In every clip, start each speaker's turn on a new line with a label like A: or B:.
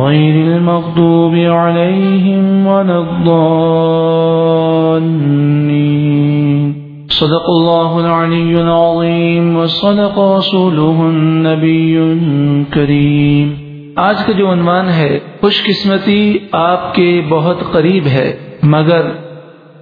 A: غير المغضوب عليهم ولا الضالين. صدق الله العلي العظيم وصدق رسوله النبي الكريم. آج کا جو عنوان ہے خوش قسمتی آپ کے بہت قریب ہے، مگر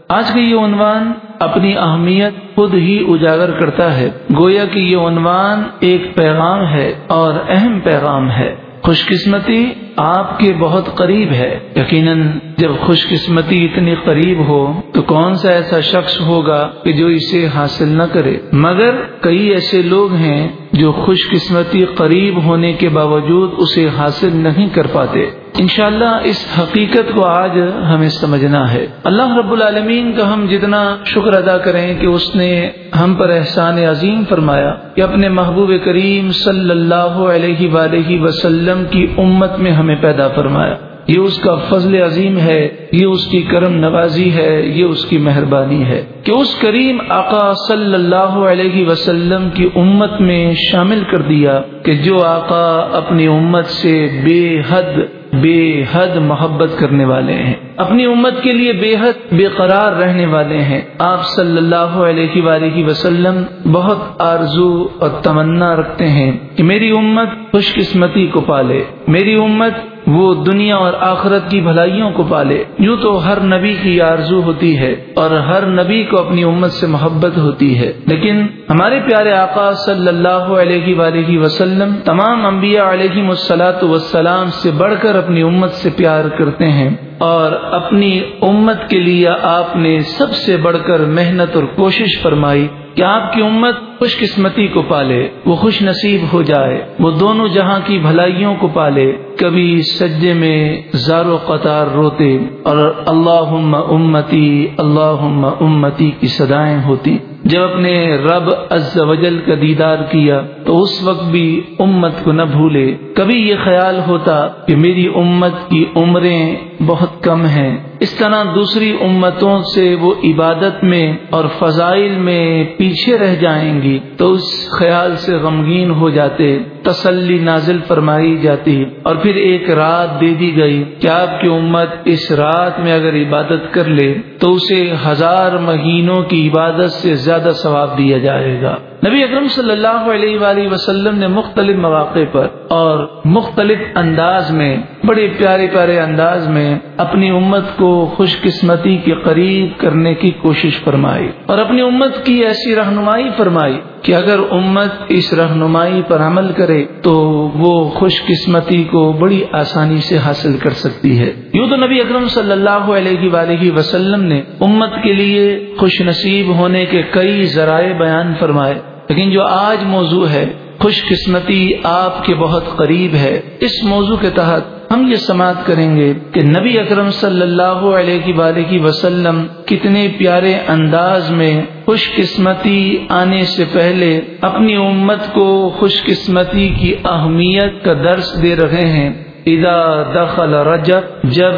A: آج کا یہ عنوان اپنی اہمیت خود ہی اجاگر کرتا ہے۔ گویا کہ یہ عنوان ایک پیغام ہے اور اہم پیغام ہے۔ خوش قسمتی آپ کے بہت قریب ہے۔ یقیناً جب خوش قسمتی اتنی قریب ہو تو کون سا ایسا شخص ہوگا کہ جو اسے حاصل نہ کرے۔ مگر کئی ایسے لوگ ہیں جو خوش قسمتی قریب ہونے کے باوجود اسے حاصل نہیں کر پاتے۔ انشاءاللہ اس حقیقت کو آج ہمیں سمجھنا ہے۔ اللہ رب العالمین کا ہم جتنا شکر ادا کریں کہ اس نے ہم پر احسان عظیم فرمایا کہ اپنے محبوب کریم صلی اللہ علیہ وآلہ وسلم کی امت میں ہم ہمیں پیدا فرمایا، یہ اس کا فضل عظیم ہے، یہ اس کی کرم نوازی ہے، یہ اس کی مہربانی ہے کہ اس کریم آقا صلی اللہ علیہ وسلم کی امت میں شامل کر دیا کہ جو آقا اپنی امت سے بے حد بے حد محبت کرنے والے ہیں۔ اپنی امت کے لیے بے حد بے قرار رہنے والے ہیں۔ آپ صلی اللہ علیہ وآلہ وسلم بہت آرزو اور تمنا رکھتے ہیں کہ میری امت خوش قسمتی کو پالے۔ میری امت وہ دنیا اور آخرت کی بھلائیوں کو پالے۔ یوں تو ہر نبی کی آرزو ہوتی ہے اور ہر نبی کو اپنی امت سے محبت ہوتی ہے۔ لیکن ہمارے پیارے آقا صلی اللہ علیہ وآلہ وسلم تمام انبیاء علیہ مسلاط وسلام سے بڑھ کر اپنی امت سے پیار کرتے ہیں اور اپنی امت کے لیے آپ نے سب سے بڑھ کر محنت اور کوشش فرمائی کہ آپ کی امت خوش قسمتی کو پالے، وہ خوش نصیب ہو جائے، وہ دونوں جہاں کی بھلائیوں کو پالے۔ کبھی سجے میں زار و قطار روتے اور اللہ امتی اللہ امتی کی صدائیں ہوتی۔ جب اپنے رب از وجل کا دیدار کیا تو اس وقت بھی امت کو نہ بھولے۔ کبھی یہ خیال ہوتا کہ میری امت کی عمریں بہت کم ہیں۔ اس طرح دوسری امتوں سے وہ عبادت میں اور فضائل میں پیچھے رہ جائیں گی تو اس خیال سے غمگین ہو جاتے۔ تسلی نازل فرمائی جاتی اور پھر ایک رات دے دی گئی کہ آپ کی امت اس رات میں اگر عبادت کر لے تو اسے ہزار مہینوں کی عبادت سے زیادہ ثواب دیا جائے گا۔ نبی اکرم صلی اللہ علیہ وآلہ وسلم نے مختلف مواقع پر اور مختلف انداز میں، بڑے پیارے پیارے انداز میں اپنی امت کو خوش قسمتی کے قریب کرنے کی کوشش فرمائی اور اپنی امت کی ایسی رہنمائی فرمائی کہ اگر امت اس رہنمائی پر عمل کرے تو وہ خوش قسمتی کو بڑی آسانی سے حاصل کر سکتی ہے۔ یوں تو نبی اکرم صلی اللہ علیہ وآلہ وسلم نے امت کے لیے خوش نصیب ہونے کے کئی ذرائع بیان فرمائے۔ لیکن جو آج موضوع ہے، خوش قسمتی آپ کے بہت قریب ہے۔ اس موضوع کے تحت ہم یہ سماعت کریں گے کہ نبی اکرم صلی اللہ علیہ وآلہ وسلم کتنے پیارے انداز میں خوش قسمتی آنے سے پہلے اپنی امت کو خوش قسمتی کی اہمیت کا درس دے رہے ہیں۔ اذا دخل رجب، جب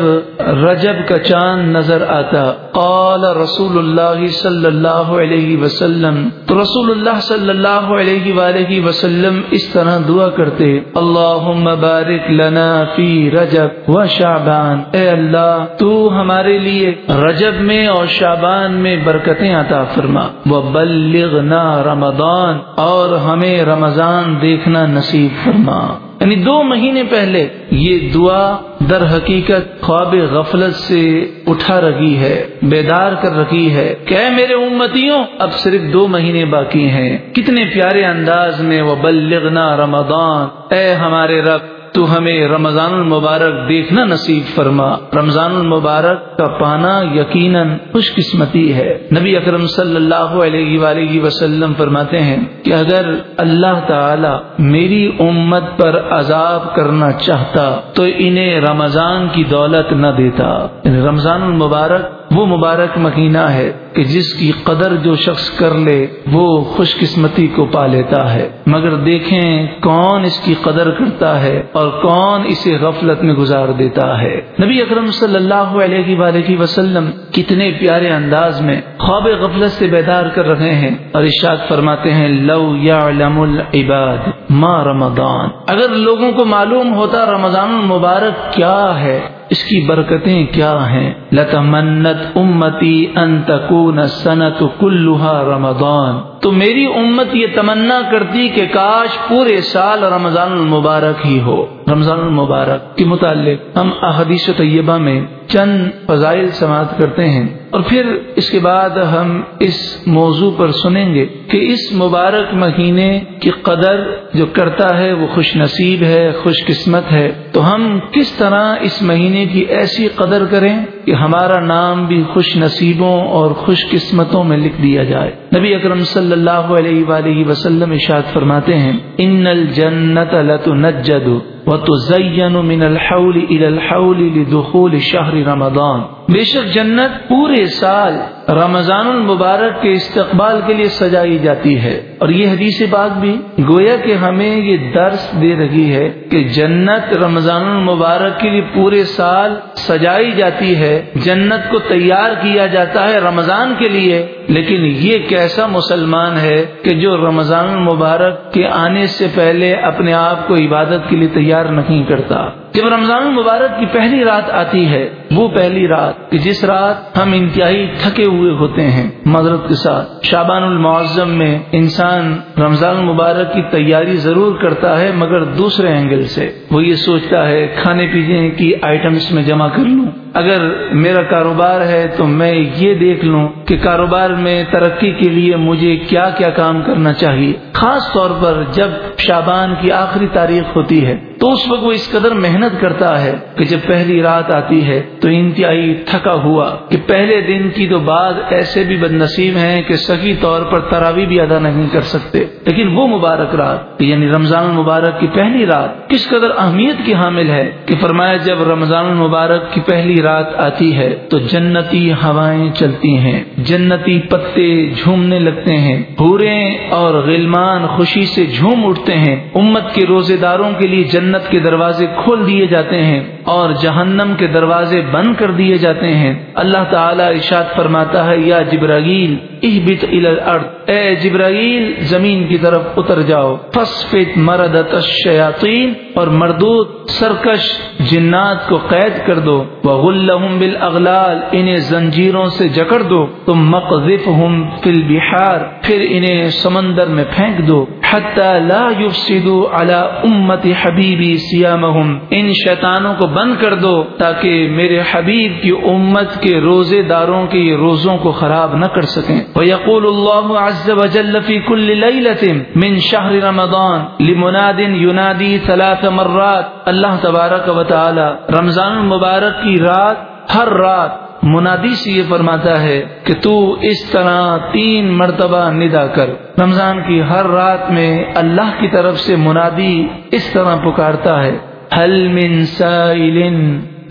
A: رجب کا چاند نظر آتا، قال رسول اللہ صلی اللہ علیہ وسلم، تو رسول اللہ صلی اللہ علیہ وآلہ وسلم اس طرح دعا کرتے، اللہم بارک لنا فی رجب و شعبان، اے اللہ، تو ہمارے لیے رجب میں اور شعبان میں برکتیں عطا فرما، وبلغنا رمضان اور ہمیں رمضان دیکھنا نصیب فرما۔ یعنی دو مہینے پہلے یہ دعا در حقیقت خواب غفلت سے اٹھا رکھی ہے، بیدار کر رکھی ہے کہ میرے امتیوں، اب صرف دو مہینے باقی ہیں۔ کتنے پیارے انداز میں وہ بلغنا رمضان۔ اے ہمارے رب تو ہمیں رمضان المبارک دیکھنا نصیب فرما۔ رمضان المبارک کا پانا یقیناً خوش قسمتی ہے۔ نبی اکرم صلی اللہ علیہ وآلہ وسلم فرماتے ہیں کہ اگر اللہ تعالی میری امت پر عذاب کرنا چاہتا تو انہیں رمضان کی دولت نہ دیتا۔ یعنی رمضان المبارک وہ مبارک مہینہ ہے کہ جس کی قدر جو شخص کر لے، وہ خوش قسمتی کو پا لیتا ہے۔ مگر دیکھیں کون اس کی قدر کرتا ہے اور کون اسے غفلت میں گزار دیتا ہے۔ نبی اکرم صلی اللہ علیہ وآلہ وسلم کتنے پیارے انداز میں خواب غفلت سے بیدار کر رہے ہیں اور ارشاد فرماتے ہیں، لو یا العباد ما رمضان۔ اگر لوگوں کو معلوم ہوتا رمضان المبارک کیا ہے اس کی برکتیں کیا ہیں؟ لتمنت امتی ان تکون سنت کلوہا رمضان۔ تو میری امت یہ تمنا کرتی کہ کاش پورے سال رمضان المبارک ہی ہو۔ رمضان المبارک کے متعلق ہم احادیث طیبہ میں چند فضائل سماعت کرتے ہیں اور پھر اس کے بعد ہم اس موضوع پر سنیں گے کہ اس مبارک مہینے کی قدر جو کرتا ہے وہ خوش نصیب ہے، خوش قسمت ہے۔ تو ہم کس طرح اس مہینے کی ایسی قدر کریں؟ کہ ہمارا نام بھی خوش نصیبوں اور خوش قسمتوں میں لکھ دیا جائے۔ نبی اکرم صلی اللہ علیہ وآلہ وسلم اشاد فرماتے ہیں، ان الجنت لتنجد وتزین من الحول الى الحول لدخول شهر رمضان بے شک جنت پورے سال رمضان المبارک کے استقبال کے لیے سجائی جاتی ہے۔ اور یہ حدیث بات بھی گویا کہ ہمیں یہ درس دے رہی ہے کہ جنت رمضان المبارک کے لیے پورے سال سجائی جاتی ہے۔ جنت کو تیار کیا جاتا ہے رمضان کے لیے، لیکن یہ کیسا مسلمان ہے کہ جو رمضان المبارک کے آنے سے پہلے اپنے آپ کو عبادت کے لیے تیار نہیں کرتا۔ جب رمضان المبارک کی پہلی رات آتی ہے، وہ پہلی رات کہ جس رات ہم انتہائی تھکے ہوئے ہوتے ہیں مدرت کے ساتھ۔ شابان المعظم میں انسان رمضان المبارک کی تیاری ضرور کرتا ہے مگر دوسرے اینگل سے۔ وہ یہ سوچتا ہے، کھانے پینے کی آئٹمس میں جمع کر لوں۔ اگر میرا کاروبار ہے تو میں یہ دیکھ لوں کہ کاروبار میں ترقی کے لیے مجھے کیا کیا کام کرنا چاہیے۔ خاص طور پر جب شابان کی آخری تاریخ ہوتی ہے تو اس وقت وہ اس قدر محنت کرتا ہے کہ جب پہلی رات آتی ہے تو انتہائی تھکا ہوا کہ پہلے دن کی تو بعد ایسے بھی بد نصیب ہیں کہ صحیح طور پر تراوی بھی ادا نہیں کر سکتے۔ لیکن وہ مبارک رات یعنی رمضان المبارک کی پہلی رات، کس قدر اہمیت کی حامل ہے کہ فرمایا جب رمضان المبارک کی پہلی رات آتی ہے تو جنتی ہوائیں چلتی ہیں۔ جنتی پتے جھومنے لگتے ہیں۔ پورے اور غلمان خوشی سے جھوم اٹھتے ہیں۔ امت کے روزے داروں کے لیے جنت کے دروازے کھول دیے جاتے ہیں اور جہنم کے دروازے بند کر دیے جاتے ہیں۔ اللہ تعالیٰ ارشاد فرماتا ہے، یا جبراگیل اہبت الارض۔ اے جبرائیل، زمین کی طرف اتر جاؤ۔ فسفت مردت الشیاطین اور مردود، سرکش جنات کو قید کر دو۔ وغلہم بالاغلال، انہیں زنجیروں سے جکڑ دو۔ تم مقذفہم فی البحار، پھر انہیں سمندر میں پھینک دو۔ حتی لا یفسدوا علی امت حبیبی سیامہم۔ ان شیطانوں کو بند کر دو تاکہ میرے حبیب کی امت کے روزے داروں کے روزوں کو خراب نہ کر سکیں۔ ويقول الله عز وجل في كل ليلة من شهر رمضان لمناد ينادي ثلاث مرات اللہ تبارک و تعالی رمضان المبارک کی رات ہر رات منادی سے یہ فرماتا ہے کہ تو اس طرح تین مرتبہ ندا کر رمضان کی ہر رات میں اللہ کی طرف سے منادی اس طرح پکارتا ہے۔ حل من سائل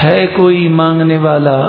A: ہے کوئی مانگنے والا؟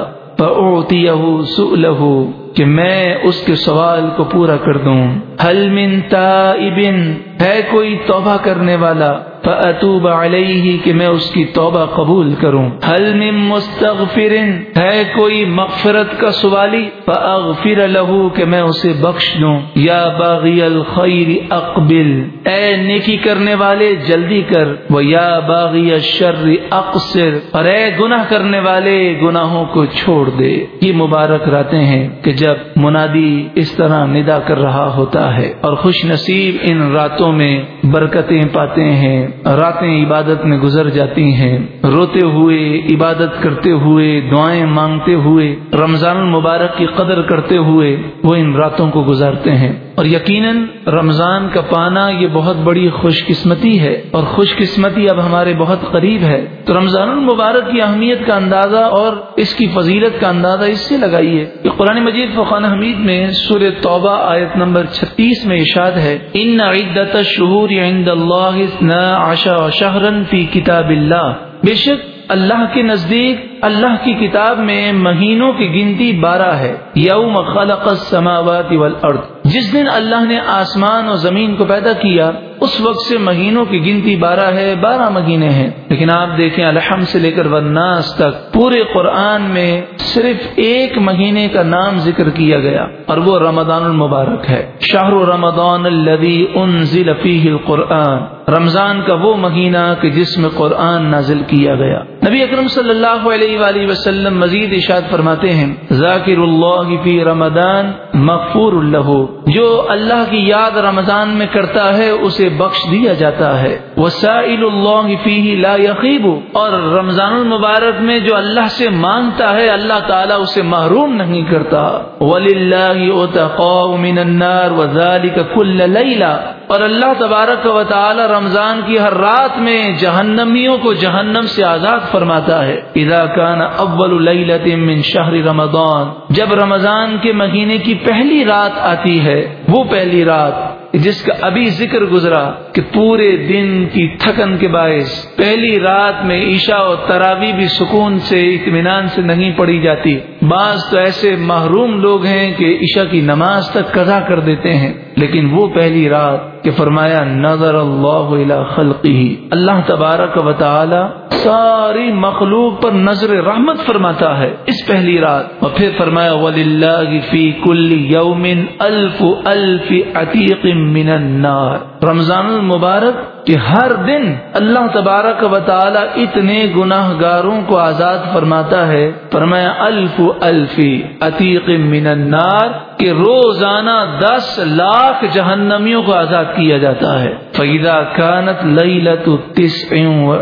A: فَأُعْتِيَهُ سُؤْلَهُ، کہ میں اس کے سوال کو پورا کر دوں۔ حل من تائبن ہے کوئی توبہ کرنے والا؟ فأتوب علیہ کہ میں اس کی توبہ قبول کروں۔ حل من مستغفر؟ ہے کوئی مغفرت کا سوالی؟ فاغفر له کہ میں اسے بخش دوں۔ یا باغی الخیر، اقبل۔ اے نیکی کرنے والے، جلدی کر۔ وہ یا باغی الشر، اقصر۔ اور اے گناہ کرنے والے، گناہوں کو چھوڑ دے۔ یہ مبارک راتیں ہیں کہ جب منادی اس طرح ندا کر رہا ہوتا ہے اور خوش نصیب ان راتوں میں برکتیں پاتے ہیں۔ راتیں عبادت میں گزر جاتی ہیں، روتے ہوئے، عبادت کرتے ہوئے، دعائیں مانگتے ہوئے، رمضان المبارک کی قدر کرتے ہوئے وہ ان راتوں کو گزارتے ہیں۔ اور یقیناً رمضان کا پانا یہ بہت بڑی خوش قسمتی ہے اور خوش قسمتی اب ہمارے بہت قریب ہے۔ تو رمضان المبارک کی اہمیت کا اندازہ اور اس کی فضیلت کا اندازہ اس سے لگائیے۔ کہ قرآن مجید فقان حمید میں سور توبہ آیت نمبر چھتیس میں اشاد ہے۔ ان عدت شہور عند اللہ عشا شہرن فی کتاب اللہ۔ بے شک اللہ کے نزدیک اللہ کی کتاب میں مہینوں کی گنتی بارہ ہے۔ یوم خلق السماوات والارض۔ جس دن اللہ نے آسمان اور زمین کو پیدا کیا، اس وقت سے مہینوں کی گنتی بارہ ہے، بارہ مہینے ہیں۔ لیکن آپ دیکھیں الحمد سے لے کر ورناس تک، پورے قرآن میں صرف ایک مہینے کا نام ذکر کیا گیا اور وہ رمضان المبارک ہے۔ شاہ رمضان الذي انزل فيه القرآن۔ رمضان کا وہ مہینہ کہ جس میں قرآن نازل کیا گیا۔ نبی اکرم صلی اللہ علیہ وآلہ وسلم مزید اشاد فرماتے ہیں، ذاکر اللہ فی رمضان مغفور اللہ جو اللہ کی یاد رمضان میں کرتا ہے اسے بخش دیا جاتا ہے۔ وسائل اللہ فیہ لا یقیب اور رمضان المبارک میں جو اللہ سے مانگتا ہے، اللہ تعالیٰ اسے محروم نہیں کرتا۔ وللہ من النار وذالک کل لیلہ اور اللہ تبارک و تعالی رمضان کی ہر رات میں جہنمیوں کو جہنم سے آزاد فرماتا ہے۔ اذا کان اول لیلت من شہر رمضان، جب رمضان کے مہینے کی پہلی رات آتی ہے، وہ پہلی رات جس کا ابھی ذکر گزرا۔ کہ پورے دن کی تھکن کے باعث پہلی رات میں عشاء اور تراوی بھی سکون سے، اطمینان سے نہیں پڑی جاتی۔ بعض تو ایسے محروم لوگ ہیں کہ عشاء کی نماز تک قضا کر دیتے ہیں۔ لیکن وہ پہلی رات کہ فرمایا، نظر اللہ خلقی اللہ تبارک و تعالی ساری مخلوق پر نظر رحمت فرماتا ہے اس پہلی رات۔ اور پھر فرمایا وللہ فی کل یوم الف الف عتیق من النار۔ رمضان المبارک کہ ہر دن اللہ تبارک و تعالی اتنے گناہ گاروں کو آزاد فرماتا ہے۔ فرمایا، الف الفی عتیق من النار، کہ روزانہ دس لاکھ جہنمیوں کو آزاد کیا جاتا ہے۔ فیدا کانت لت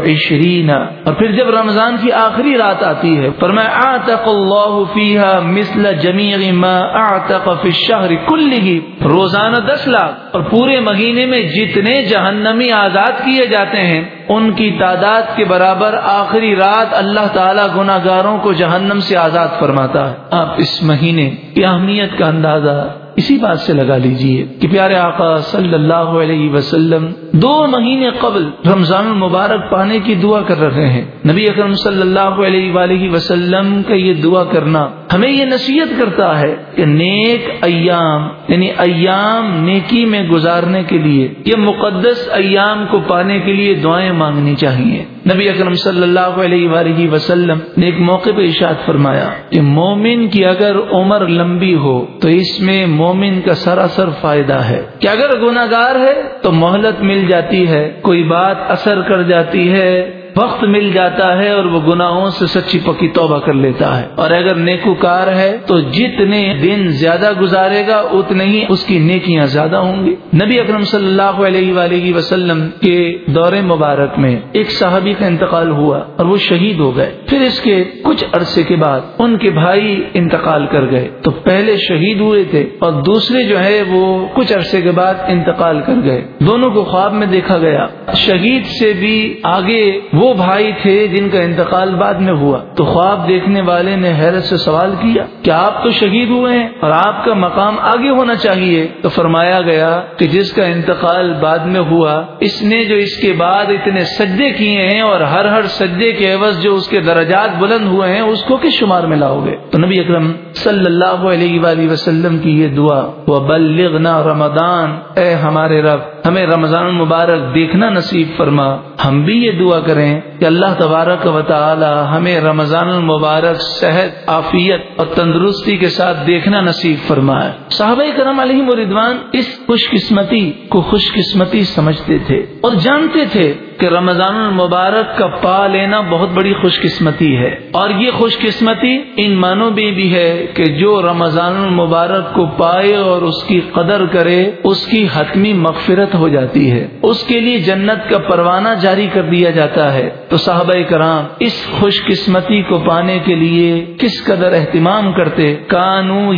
A: عشرین اور پھر جب رمضان کی آخری رات آتی ہے، فرمایا، اعتق اللہ فیہا مثل جمیع ما اعتق فی الشہر کلہ روزانہ دس لاکھ اور پورے مہینے میں جتنے جہنمی آزاد آزاد کیے جاتے ہیں، ان کی تعداد کے برابر آخری رات اللہ تعالیٰ گناہ گاروں کو جہنم سے آزاد فرماتا ہے۔ آپ اس مہینے کی اہمیت کا اندازہ اسی بات سے لگا لیجیے کہ پیارے آقا صلی اللہ علیہ وسلم دو مہینے قبل رمضان المبارک پانے کی دعا کر رہے ہیں۔ نبی اکرم صلی اللہ علیہ وآلہ وسلم کا یہ دعا کرنا ہمیں یہ نصیحت کرتا ہے کہ نیک ایام یعنی ایام نیکی میں گزارنے کے لیے، یہ مقدس ایام کو پانے کے لیے دعائیں مانگنی چاہیے۔ نبی اکرم صلی اللہ علیہ وآلہ وسلم نے ایک موقع پہ اشاد فرمایا کہ مومن کی اگر عمر لمبی ہو تو اس میں مومن کا سراسر فائدہ ہے کہ اگر گناہ گار ہے تو مہلت مل جاتی ہے، کوئی بات اثر کر جاتی ہے وقت مل جاتا ہے اور وہ گناہوں سے سچی پکی توبہ کر لیتا ہے۔ اور اگر نیکوکار ہے تو جتنے دن زیادہ گزارے گا، اتنے ہی اس کی نیکیاں زیادہ ہوں گی۔ نبی اکرم صلی اللہ علیہ وآلہ وسلم کے دور مبارک میں ایک صحابی کا انتقال ہوا اور وہ شہید ہو گئے۔ پھر اس کے کچھ عرصے کے بعد ان کے بھائی انتقال کر گئے۔ تو پہلے شہید ہوئے تھے اور دوسرے جو ہے وہ کچھ عرصے کے بعد انتقال کر گئے۔ دونوں کو خواب میں دیکھا گیا۔ شہید سے بھی آگے وہ بھائی تھے جن کا انتقال بعد میں ہوا۔ تو خواب دیکھنے والے نے حیرت سے سوال کیا کہ آپ تو شہید ہوئے ہیں اور آپ کا مقام آگے ہونا چاہیے؟ تو فرمایا گیا کہ جس کا انتقال بعد میں ہوا، اس نے جو اس کے بعد اتنے سجدے کیے ہیں اور ہر ہر سجدے کے عوض جو اس کے درجات بلند ہوئے ہیں، اس کو کس شمار میں لاؤ گے تو نبی اکرم صلی اللہ علیہ وآلہ وسلم کی یہ دعا وہ بلغنا رمضان اے ہمارے رب، ہمیں رمضان المبارک دیکھنا نصیب فرما۔ ہم بھی یہ دعا کریں۔ ہیں۔ کہ اللہ تبارک و تعالی ہمیں رمضان المبارک صحت، عافیت اور تندرستی کے ساتھ دیکھنا نصیب فرمائے۔ صحابہ کرم علیہ مردوان اس خوش قسمتی کو خوش قسمتی سمجھتے تھے اور جانتے تھے کہ رمضان المبارک کا پا لینا بہت بڑی خوش قسمتی ہے۔ اور یہ خوش قسمتی ان معنوں میں بھی ہے کہ جو رمضان المبارک کو پائے اور اس کی قدر کرے، اس کی حتمی مغفرت ہو جاتی ہے۔ اس کے لیے جنت کا پروانہ جاری کر دیا جاتا ہے۔ تو صحابہ کرام اس خوش قسمتی کو پانے کے لیے کس قدر اہتمام کرتے؟ کانو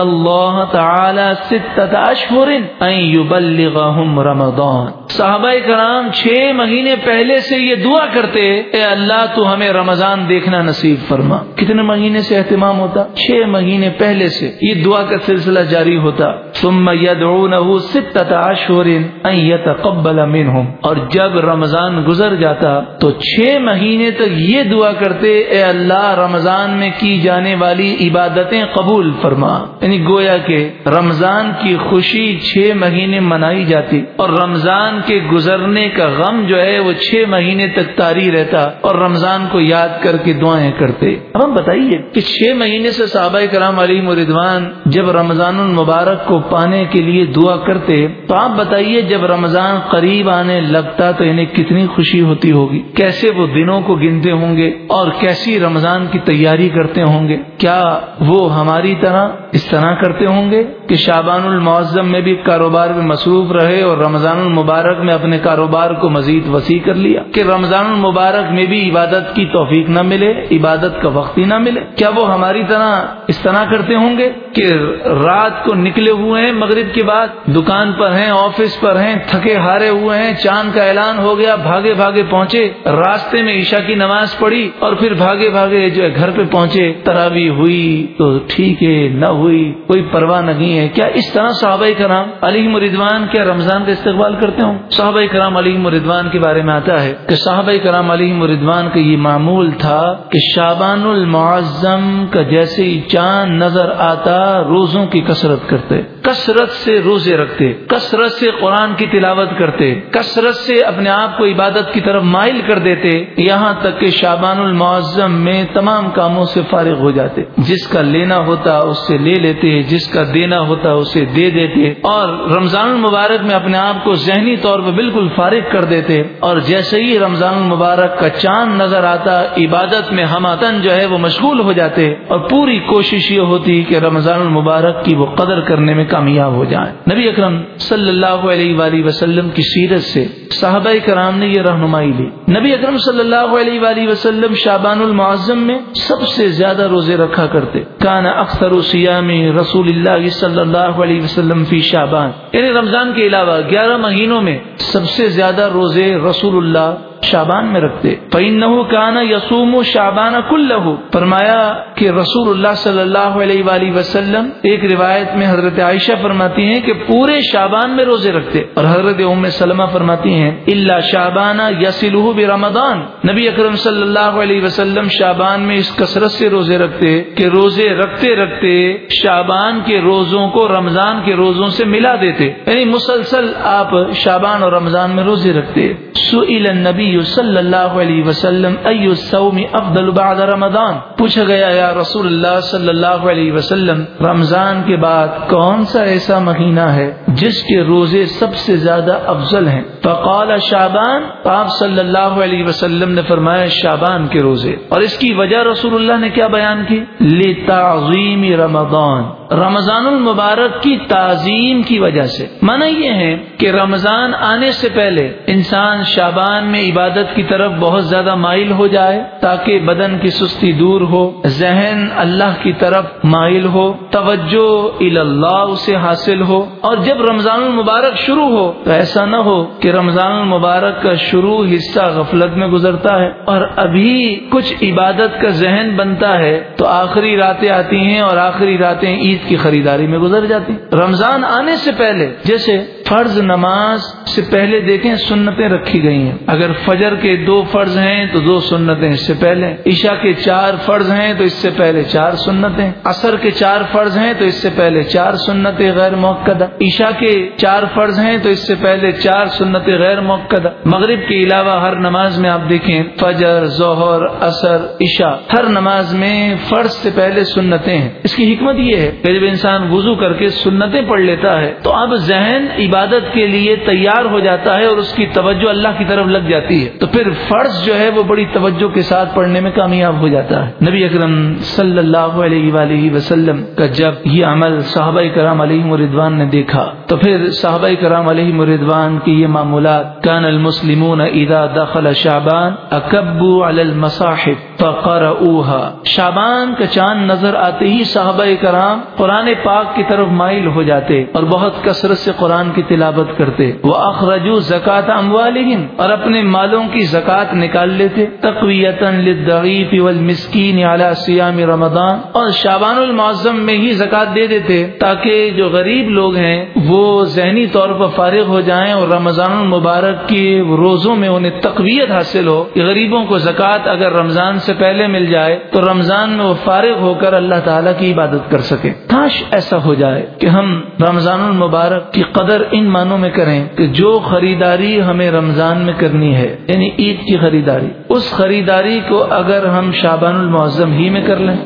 A: اللہ تعالی ستت اشہر ان یبلغہم رمضان۔ صحابہ کرام چھ مہینے پہلے سے یہ دعا کرتے، اے اللہ تو ہمیں رمضان دیکھنا نصیب فرما۔ کتنے مہینے سے اہتمام ہوتا؟ چھ مہینے پہلے سے یہ دعا کا سلسلہ جاری ہوتا۔ ثم يدعونه ستة اشهر ان يتقبل منهم اور جب رمضان گزر جاتا تو تو چھ مہینے تک یہ دعا کرتے، اے اللہ، رمضان میں کی جانے والی عبادتیں قبول فرما۔ یعنی گویا کہ رمضان کی خوشی چھ مہینے منائی جاتی اور رمضان کے گزرنے کا غم جو ہے وہ چھ مہینے تک تاری رہتا اور رمضان کو یاد کر کے دعائیں کرتے۔ اب ہم بتائیے کہ چھ مہینے سے صحابہ کرام علی مردوان جب رمضان المبارک کو پانے کے لیے دعا کرتے، تو آپ بتائیے جب رمضان قریب آنے لگتا تو انہیں کتنی خوشی ہوتی ہوگی؟ کیسے وہ دنوں کو گنتے ہوں گے اور کیسی رمضان کی تیاری کرتے ہوں گے؟ کیا وہ ہماری طرح اس طرح کرتے ہوں گے کہ شابان المعظم میں بھی کاروبار میں مصروف رہے اور رمضان المبارک میں اپنے کاروبار کو مزید وسیع کر لیا؟ کہ رمضان المبارک میں بھی عبادت کی توفیق نہ ملے، عبادت کا وقت ہی نہ ملے؟ کیا وہ ہماری طرح اس طرح کرتے ہوں گے کہ رات کو نکلے ہوئے ہیں مغرب کے بعد، دکان پر ہیں، آفس پر ہیں، تھکے ہارے ہوئے ہیں، چاند کا اعلان ہو گیا، بھاگے بھاگے پہنچے راستے میں عشاء کی نماز پڑھی اور پھر بھاگے بھاگے جو ہے گھر پہ پہنچے، تراوی ہوئی تو ٹھیک ہے، نہ ہوئی، کوئی پرواہ نہیں ہے۔ کیا اس طرح صحابہ کرام علی مردوان کیا رمضان کا استقبال کرتے ہوں؟ صحابہ کرام علی مردوان کے بارے میں آتا ہے کہ صحابہ کرام علی مردوان کا یہ معمول تھا کہ شابان المعظم کا جیسے ہی چاند نظر آتا، روزوں کی کثرت کرتے۔ کثرت سے روزے رکھتے، کثرت سے قرآن کی تلاوت کرتے، کثرت سے اپنے آپ کو عبادت کی طرف مائل کر دیتے، یہاں تک کہ شابان المعظم میں تمام کاموں سے فارغ ہو جاتے۔ جس کا لینا ہوتا اس سے لے لیتے، جس کا دینا ہوتا اسے دے دیتے۔ اور رمضان المبارک میں اپنے آپ کو ذہنی طور پر بالکل فارغ کر دیتے۔ اور جیسے ہی رمضان المبارک کا چاند نظر آتا، عبادت میں ہم جو ہے وہ مشغول ہو جاتے۔ اور پوری کوشش یہ ہوتی کہ رمضان المبارک کی وہ قدر کرنے میں کامیاب ہو جائیں۔ نبی اکرم صلی اللہ علیہ وآلہ وسلم کی سیرت سے صحابہ کرام نے یہ رہنمائی لی۔ نبی اکرم صلی اللہ علیہ وآلہ وسلم شابان المعظم میں سب سے زیادہ روزے رکھا کرتے۔ کان اختر سیام رسول اللہ صلی اللہ علیہ وسلم فی شابان یعنی رمضان کے علاوہ گیارہ مہینوں میں سب سے زیادہ روزے رسول اللہ شابان میں رکھتے۔ فَإِنَّهُ كَانَ يَصُومُ شَعْبَانَ كُلَّهُ۔ فرمایا کہ رسول اللہ صلی اللہ علیہ وآلہ وسلم ایک روایت میں حضرت عائشہ فرماتی ہیں کہ پورے شابان میں روزے رکھتے۔ اور حضرت ام سلمہ فرماتی ہیں اللہ شابانہ یسلہ برمضان۔ نبی اکرم صلی اللہ علیہ وسلم شابان میں اس کثرت سے روزے رکھتے کہ روزے رکھتے رکھتے شابان کے روزوں کو رمضان کے روزوں سے ملا دیتے۔ یعنی مسلسل آپ شابان اور رمضان میں روزے رکھتے۔ سئل النبی صلی اللہ علیہ وسلم ای الصوم افضل بعد رمضان؟ پوچھا گیا، یا رسول اللہ صلی اللہ علیہ وسلم، رمضان کے بعد کون سا ایسا مہینہ ہے جس کے روزے سب سے زیادہ افضل ہیں؟ فقال شابان آپ صلی اللہ علیہ وسلم نے فرمایا شابان کے روزے. اور اس کی وجہ رسول اللہ نے کیا بیان کی؟ لتعظیم رمضان. رمضان المبارک کی تعظیم کی وجہ سے۔ مانا یہ ہے کہ رمضان آنے سے پہلے انسان شابان میں عبادت کی طرف بہت زیادہ مائل ہو جائے تاکہ بدن کی سستی دور ہو، ذہن اللہ کی طرف مائل ہو، توجہ اللہ اسے حاصل ہو۔ اور جب رمضان المبارک شروع ہو تو ایسا نہ ہو کہ رمضان المبارک کا شروع حصہ غفلت میں گزرتا ہے اور ابھی کچھ عبادت کا ذہن بنتا ہے تو آخری راتیں آتی ہیں اور آخری راتیں عید کی خریداری میں گزر جاتی۔ رمضان آنے سے پہلے، جیسے فرض نماز سے پہلے دیکھیں سنتیں رکھی گئی ہیں۔ اگر فجر کے دو فرض ہیں تو دو سنتیں اس سے پہلے، عشاء کے چار فرض ہیں تو اس سے پہلے چار سنتیں اثر کے چار فرض ہیں تو اس سے پہلے چار سنتیں غیر موقع عشاء کے چار فرض ہیں تو اس سے پہلے چار سنتیں غیر موقع مغرب کے علاوہ ہر نماز میں آپ دیکھیں، فجر، ظہر اثر عشاء، ہر نماز میں فرض سے پہلے سنتیں ہیں۔ اس کی حکمت یہ ہے کہ جب انسان وضو کر کے سنتیں پڑھ لیتا ہے تو اب ذہن عبادت کے لیے تیار ہو جاتا ہے اور اس کی توجہ اللہ کی طرف لگ جاتی ہے تو پھر فرض جو ہے وہ بڑی توجہ کے ساتھ پڑھنے میں کامیاب ہو جاتا ہے۔ نبی اکرم صلی اللہ علیہ وآلہ وسلم کا جب یہ عمل صحابہ کرام علیہ مردوان نے دیکھا تو پھر صحابہ کرام علیہ مردوان کی یہ معمولات، کان المسلمون اذا دخل شعبان اکبو علی المصاحف فقرؤوها۔ شعبان کا چاند نظر آتے ہی صحابہ کرام قرآن پاک کی طرف مائل ہو جاتے اور بہت کثرت سے قرآن کی تلاوت کرتے۔ وہ اخرجو زکات اموالہم اور اپنے مالوں کی زکات نکال لیتے۔ تقویتن للضعیف والمسکین علی سیام رمضان۔ اور شابان المعظم میں ہی زکات دے دیتے تاکہ جو غریب لوگ ہیں وہ ذہنی طور پر فارغ ہو جائیں اور رمضان المبارک کی روزوں میں انہیں تقویت حاصل ہو۔ کہ غریبوں کو زکات اگر رمضان سے پہلے مل جائے تو رمضان میں وہ فارغ ہو کر اللہ تعالیٰ کی عبادت کر سکے کاش ایسا ہو جائے کہ ہم رمضان المبارک کی قدر ان معنوں میں کریں کہ جو خریداری ہمیں رمضان میں کرنی ہے یعنی عید کی خریداری۔ اس خریداری کو اگر ہم شابان المعظم ہی میں کر لیں،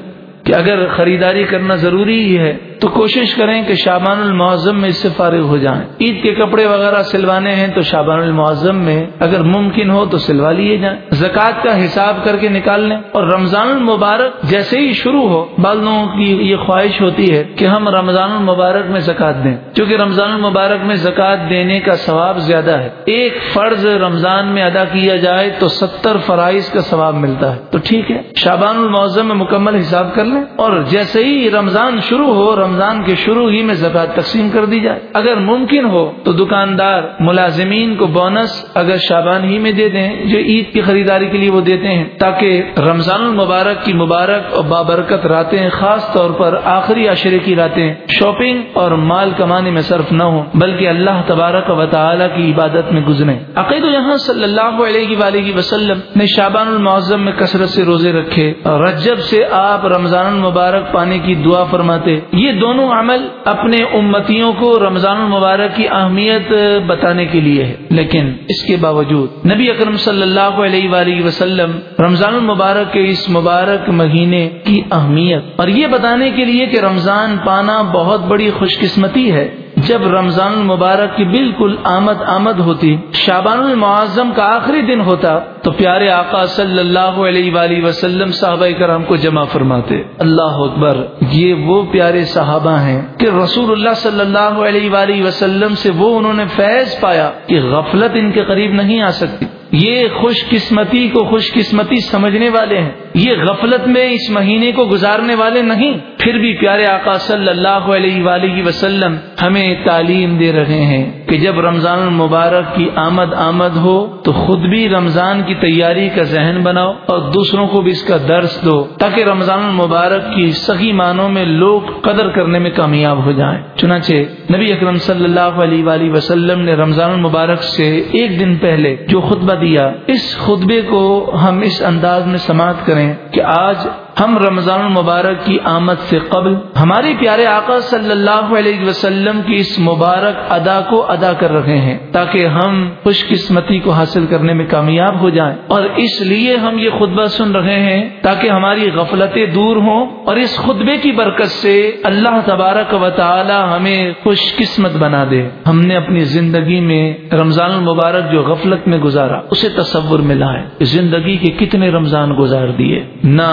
A: کہ اگر خریداری کرنا ضروری ہی ہے تو کوشش کریں کہ شابان المعظم میں اس سے فارغ ہو جائیں۔ عید کے کپڑے وغیرہ سلوانے ہیں تو شابان المعظم میں اگر ممکن ہو تو سلوا لیے جائیں۔ زکوٰۃ کا حساب کر کے نکال لیں اور رمضان المبارک جیسے ہی شروع ہو، بعض لوگوں کی یہ خواہش ہوتی ہے کہ ہم رمضان المبارک میں زکوٰۃ دیں۔ کیونکہ رمضان المبارک میں زکوٰۃ دینے کا ثواب زیادہ ہے۔ ایک فرض رمضان میں ادا کیا جائے تو ستر فرائض کا ثواب ملتا ہے۔ تو ٹھیک ہے شابان المعظم میں مکمل حساب کر لیں اور جیسے ہی رمضان شروع ہو، رمضان رمضان کے شروع ہی میں زکات تقسیم کر دی جائے۔ اگر ممکن ہو تو دکاندار ملازمین کو بونس اگر شابان ہی میں دے دیں جو عید کی خریداری کے لیے وہ دیتے ہیں، تاکہ رمضان المبارک کی مبارک اور بابرکت راتیں خاص طور پر آخری عشرے کی راتیں شاپنگ اور مال کمانے میں صرف نہ ہو بلکہ اللہ تبارک و تعالی کی عبادت میں گزرے عقید یہاں صلی اللہ علیہ وآلہ وسلم نے شابان المعظم میں کثرت سے روزے رکھے۔ اور رجب سے آپ رمضان المبارک پانے کی دعا فرماتے، یہ دونوں عمل اپنے امتیوں کو رمضان المبارک کی اہمیت بتانے کے لیے ہے۔ لیکن اس کے باوجود نبی اکرم صلی اللہ علیہ وآلہ وسلم رمضان المبارک کے اس مبارک مہینے کی اہمیت اور یہ بتانے کے لیے کہ رمضان پانا بہت بڑی خوش قسمتی ہے۔ جب رمضان المبارک کی بالکل آمد آمد ہوتی شابان المعظم کا آخری دن ہوتا، تو پیارے آقا صلی اللہ علیہ وآلہ وسلم صحابہ کرام کو جمع فرماتے، اللہ اکبر، یہ وہ پیارے صحابہ ہیں کہ رسول اللہ صلی اللہ علیہ وآلہ وسلم سے وہ انہوں نے فیض پایا کہ غفلت ان کے قریب نہیں آ سکتی۔ یہ خوش قسمتی کو خوش قسمتی سمجھنے والے ہیں۔ یہ غفلت میں اس مہینے کو گزارنے والے نہیں۔ پھر بھی پیارے آقا صلی اللہ علیہ وآلہ وسلم ہمیں تعلیم دے رہے ہیں کہ جب رمضان المبارک کی آمد آمد ہو تو خود بھی رمضان کی تیاری کا ذہن بناؤ اور دوسروں کو بھی اس کا درس دو تاکہ رمضان المبارک کی صحیح معنوں میں لوگ قدر کرنے میں کامیاب ہو جائیں۔ چنانچہ نبی اکرم صلی اللہ علیہ وآلہ وسلم نے رمضان المبارک سے ایک دن پہلے جو خطبہ دیا اس خطبے کو ہم اس انداز میں سماعت کریں کہ آج ہم رمضان المبارک کی آمد سے قبل ہمارے پیارے آقا صلی اللہ علیہ وسلم کی اس مبارک ادا کو ادا کر رہے ہیں تاکہ ہم خوش قسمتی کو حاصل کرنے میں کامیاب ہو جائیں اور اس لیے ہم یہ خطبہ سن رہے ہیں تاکہ ہماری غفلتیں دور ہوں اور اس خطبے کی برکت سے اللہ تبارک و تعالی ہمیں خوش قسمت بنا دے۔ ہم نے اپنی زندگی میں رمضان المبارک جو غفلت میں گزارا، اسے تصور میں لائے زندگی کے کتنے رمضان گزار دیے؟ نہ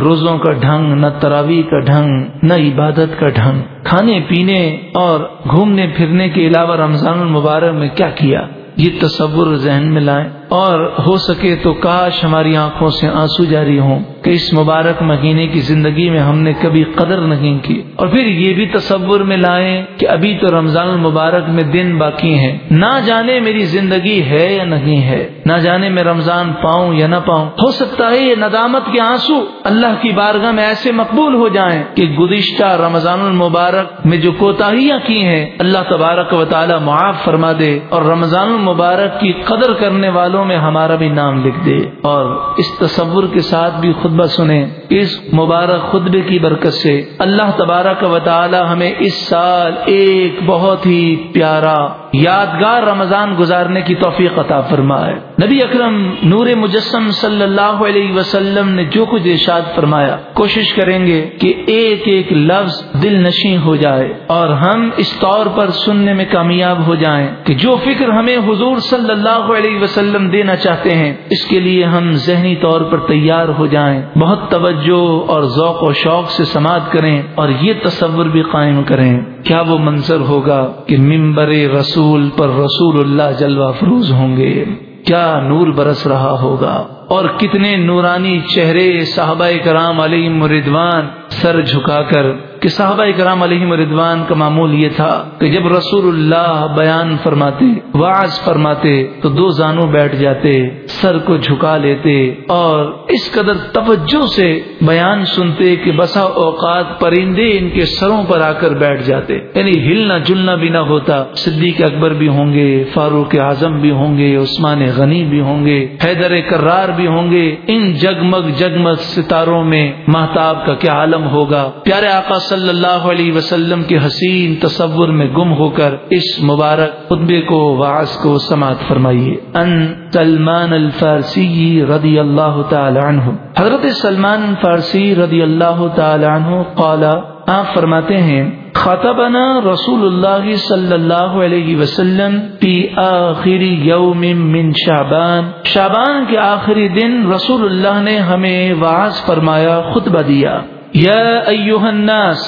A: روزوں کا ڈھنگ، نہ تراوی کا ڈھنگ، نہ عبادت کا ڈھنگ۔ کھانے، پینے اور گھومنے، پھرنے کے علاوہ رمضان المبارک میں کیا کیا؟ یہ تصور ذہن میں لائیں۔ اور ہو سکے تو کاش ہماری آنکھوں سے آنسو جاری ہوں کہ اس مبارک مہینے کی زندگی میں ہم نے کبھی قدر نہیں کی۔ اور پھر یہ بھی تصور میں لائیں کہ ابھی تو رمضان المبارک میں دن باقی ہیں۔ نہ جانے میری زندگی ہے یا نہیں ہے۔ نہ جانے میں رمضان پاؤں یا نہ پاؤں۔ ہو سکتا ہے یہ ندامت کے آنسو اللہ کی بارگاہ میں ایسے مقبول ہو جائیں کہ گزشتہ رمضان المبارک میں جو کوتاہیاں کی ہیں، اللہ تبارک و تعالی معاف فرما دے اور رمضان المبارک کی قدر کرنے والوں میں ہمارا بھی نام لکھ دے اور اس تصور کے ساتھ بھی خطبہ سنیں اس مبارک خطبے کی برکت سے اللہ تبارک و تعالی ہمیں اس سال ایک بہت ہی پیارا یادگار رمضان گزارنے کی توفیق عطا فرمائے۔ نبی اکرم نور مجسم صلی اللہ علیہ وسلم نے جو کچھ ارشاد فرمایا، کوشش کریں گے کہ ایک ایک لفظ دل نشیں ہو جائے اور ہم اس طور پر سننے میں کامیاب ہو جائیں کہ جو فکر ہمیں حضور صلی اللہ علیہ وسلم دینا چاہتے ہیں، اس کے لیے ہم ذہنی طور پر تیار ہو جائیں۔ بہت توجہ اور ذوق و شوق سے سماعت کریں اور یہ تصور بھی قائم کریں۔ کیا وہ منظر ہوگا کہ ممبر رسول رسول پر رسول اللہ جلوہ فروز ہوں گے۔ کیا نور برس رہا ہوگا؟ اور کتنے نورانی چہرے صحابہ کرام علی مردوان سر جھکا کر کہ صحابہ کرام علیہ مردوان کا معمول یہ تھا کہ جب رسول اللہ بیان فرماتے واز فرماتے، تو دو زانوں بیٹھ جاتے، سر کو جھکا لیتے اور اس قدر توجہ سے بیان سنتے کہ بسا اوقات پرندے ان کے سروں پر آ کر بیٹھ جاتے۔ یعنی ہلنا جلنا بھی نہ ہوتا، صدیق اکبر بھی ہوں گے، فاروق اعظم بھی ہوں گے، عثمان غنی بھی ہوں گے، حیدر کرار بھی ہوں گے۔ ان جگمگ جگمگ ستاروں میں محتاب کا کیا عالم ہوگا۔ پیارے آقا صلی اللہ علیہ وسلم کے حسین تصور میں گم ہو کر اس مبارک خطبے کو واس کو سماعت فرمائیے۔ ان سلمان الفارسی رضی اللہ تعالی عنہ۔ حضرت سلمان فارسی رضی اللہ تعالی عنہ قال آپ فرماتے ہیں خطبنا رسول اللہ صلی اللہ علیہ وسلم فی آخر یوم من شعبان. شعبان کے آخری دن رسول اللہ نے ہمیں واز فرمایا، خطبہ دیا۔ یا ایوہ الناس،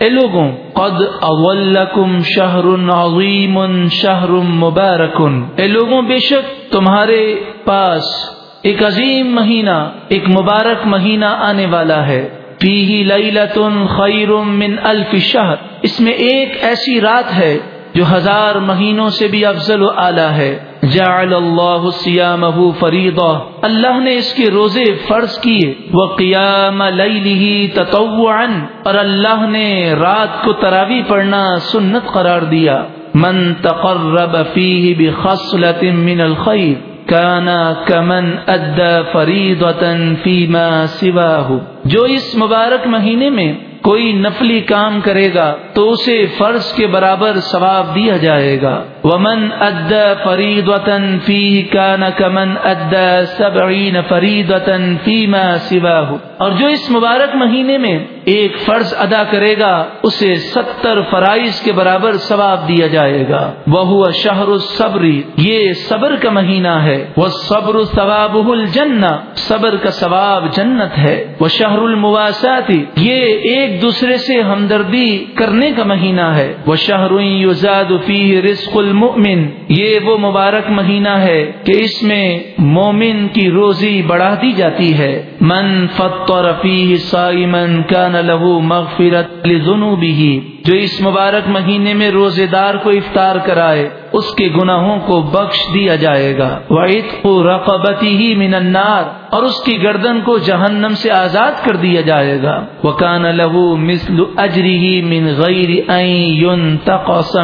A: اے لوگوں، قد اولکم شہر عظیم، شہر مبارکن اے لوگوں، بے شک تمہارے پاس ایک عظیم مہینہ، ایک مبارک مہینہ آنے والا ہے۔ فیہ لیلت خیر من الف شہر اس میں ایک ایسی رات ہے جو ہزار مہینوں سے بھی افضل و اعلیٰ ہے۔ جعل اللہ سیامہ فریضہ اللہ نے اس کے روزے فرض کیے۔ وہ قیام تطوعا۔ اور اللہ نے رات کو تراوی پڑھنا سنت قرار دیا۔ من تقرب فیہ بخصلت من الخیر کانا کمن ادا وطن فیما سواہ جو اس مبارک مہینے میں کوئی نفلی کام کرے گا تو اسے فرض کے برابر ثواب دیا جائے گا۔ ومن ادا فرید وطن فی کا نمن ادا سبعین فرید وطن فی سواہ اور جو اس مبارک مہینے میں ایک فرض ادا کرے گا، اسے ستر فرائض کے برابر ثواب دیا جائے گا۔ وہ شہر الصبری یہ صبر کا مہینہ ہے۔ وہ صبر ثواب الجنہ صبر کا ثواب جنت ہے۔ وہ شہر المواساتی یہ ایک دوسرے سے ہمدردی کرنے کا مہینہ ہے۔ وہ یزاد فی رزق المؤمن، یہ وہ مبارک مہینہ ہے کہ اس میں مومن کی روزی بڑھا دی جاتی ہے۔ من فطر فیہ صائمن کان له مغفرت لذنوبہ۔ جو اس مبارک مہینے میں روزے دار کو افطار کرائے، اس کے گناہوں کو بخش دیا جائے گا۔ رقبتی ہی من النار، اور اس کی گردن کو جہنم سے آزاد کر دیا جائے گا۔ وہ کان لہو مسل اجری ہی من غیر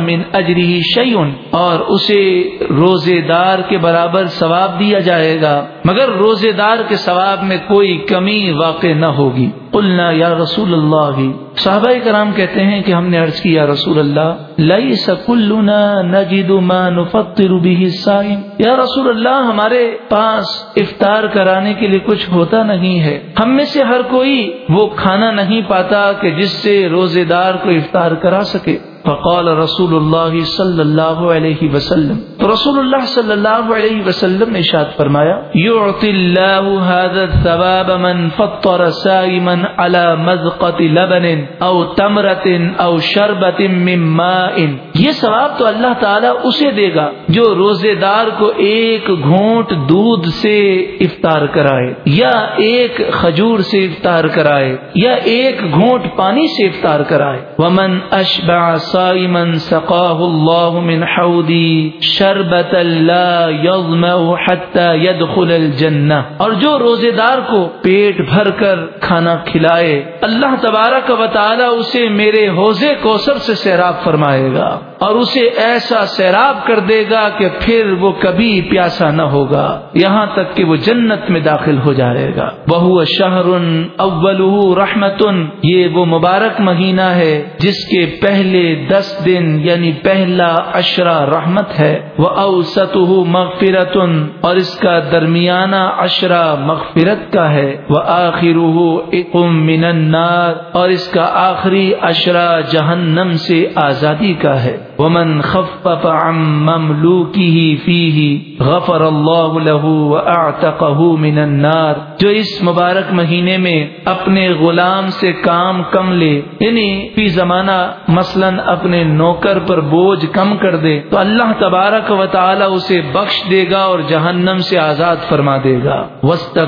A: من اجری ہی شیون اور اسے روزے دار کے برابر ثواب دیا جائے گا۔ مگر روزے دار کے ثواب میں کوئی کمی واقع نہ ہوگی۔ قلنا یا رسول اللہ۔ صحابہ کرام کہتے ہیں کہ ہم نے عرض کیا رسول اللہ لئی سکلنا نجد ما نفطر به الصائم یا رسول اللہ، ہمارے پاس افطار کرانے کے لیے کچھ ہوتا نہیں ہے۔ ہم میں سے ہر کوئی وہ کھانا نہیں پاتا کہ جس سے روزے دار کو افطار کرا سکے۔ فقال رسول اللہ صلی اللہ علیہ وسلم. تو رسول اللہ صلی اللہ علیہ وسلم نے اشاد فرمایا، یعطی اللہ هذا الثواب من فطر سائما على مذقت لبن او تمرت او شربت من ماء. یہ ثواب تو اللہ تعالیٰ اسے دے گا جو روزے دار کو ایک گھونٹ دودھ سے افطار کرائے، یا ایک کھجور سے افطار کرائے، یا ایک گھونٹ پانی سے افطار کرائے۔ ومن اشبع صائما سقاه الله من حودي شربة لا يظمأ حتى يدخل الجنة۔ اور جو روزے دار کو پیٹ بھر کر کھانا کھلائے، اللہ تبارک و تعالی اسے میرے حوضے کوثر سے سیراب فرمائے گا اور اسے ایسا سیراب کر دے گا کہ پھر وہ کبھی پیاسا نہ ہوگا۔ یہاں تک کہ وہ جنت میں داخل ہو جائے گا۔ بہو شہر اول رحمت، یہ وہ مبارک مہینہ ہے جس کے پہلے دس دن یعنی پہلا اشرا رحمت ہے۔ وہ اوسط مغفرتن اور اس کا درمیانہ اشرا مغفرت کا ہے۔ وہ آخر من النار، اور اس کا آخری اشرا جہنم سے آزادی کا ہے۔ ومن خفف عن مملوكه فيه غفر الله له واعتقه من النار، جو اس مبارک مہینے میں اپنے غلام سے کام کم لے یعنی فی زمانہ مثلا اپنے نوکر پر بوجھ کم کر دے، تو اللہ تبارک و تعالی اسے بخش دے گا اور جہنم سے آزاد فرما دے گا۔ وسط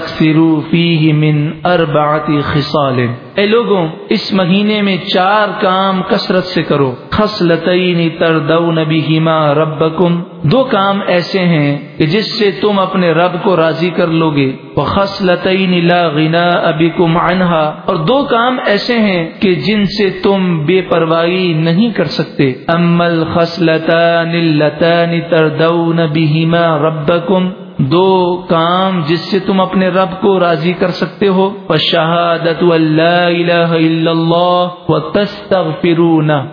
A: فیہ من اربعت خصال۔ اے لوگوں، اس مہینے میں چار کام کثرت سے کرو۔ خصلتین تردون بہما ربکم۔ دو کام ایسے ہیں کہ جس سے تم اپنے رب کو راضی کر لو گے وہ خصلتین لا غنا ابکم عنہا۔ اور دو کام ایسے ہیں کہ جن سے تم بے پرواہی نہیں کر سکتے۔ امل خصلتان اللتان تردون بہما ربکم۔ دو کام جس سے تم اپنے رب کو راضی کر سکتے ہو۔ شہادت اللہ اللہ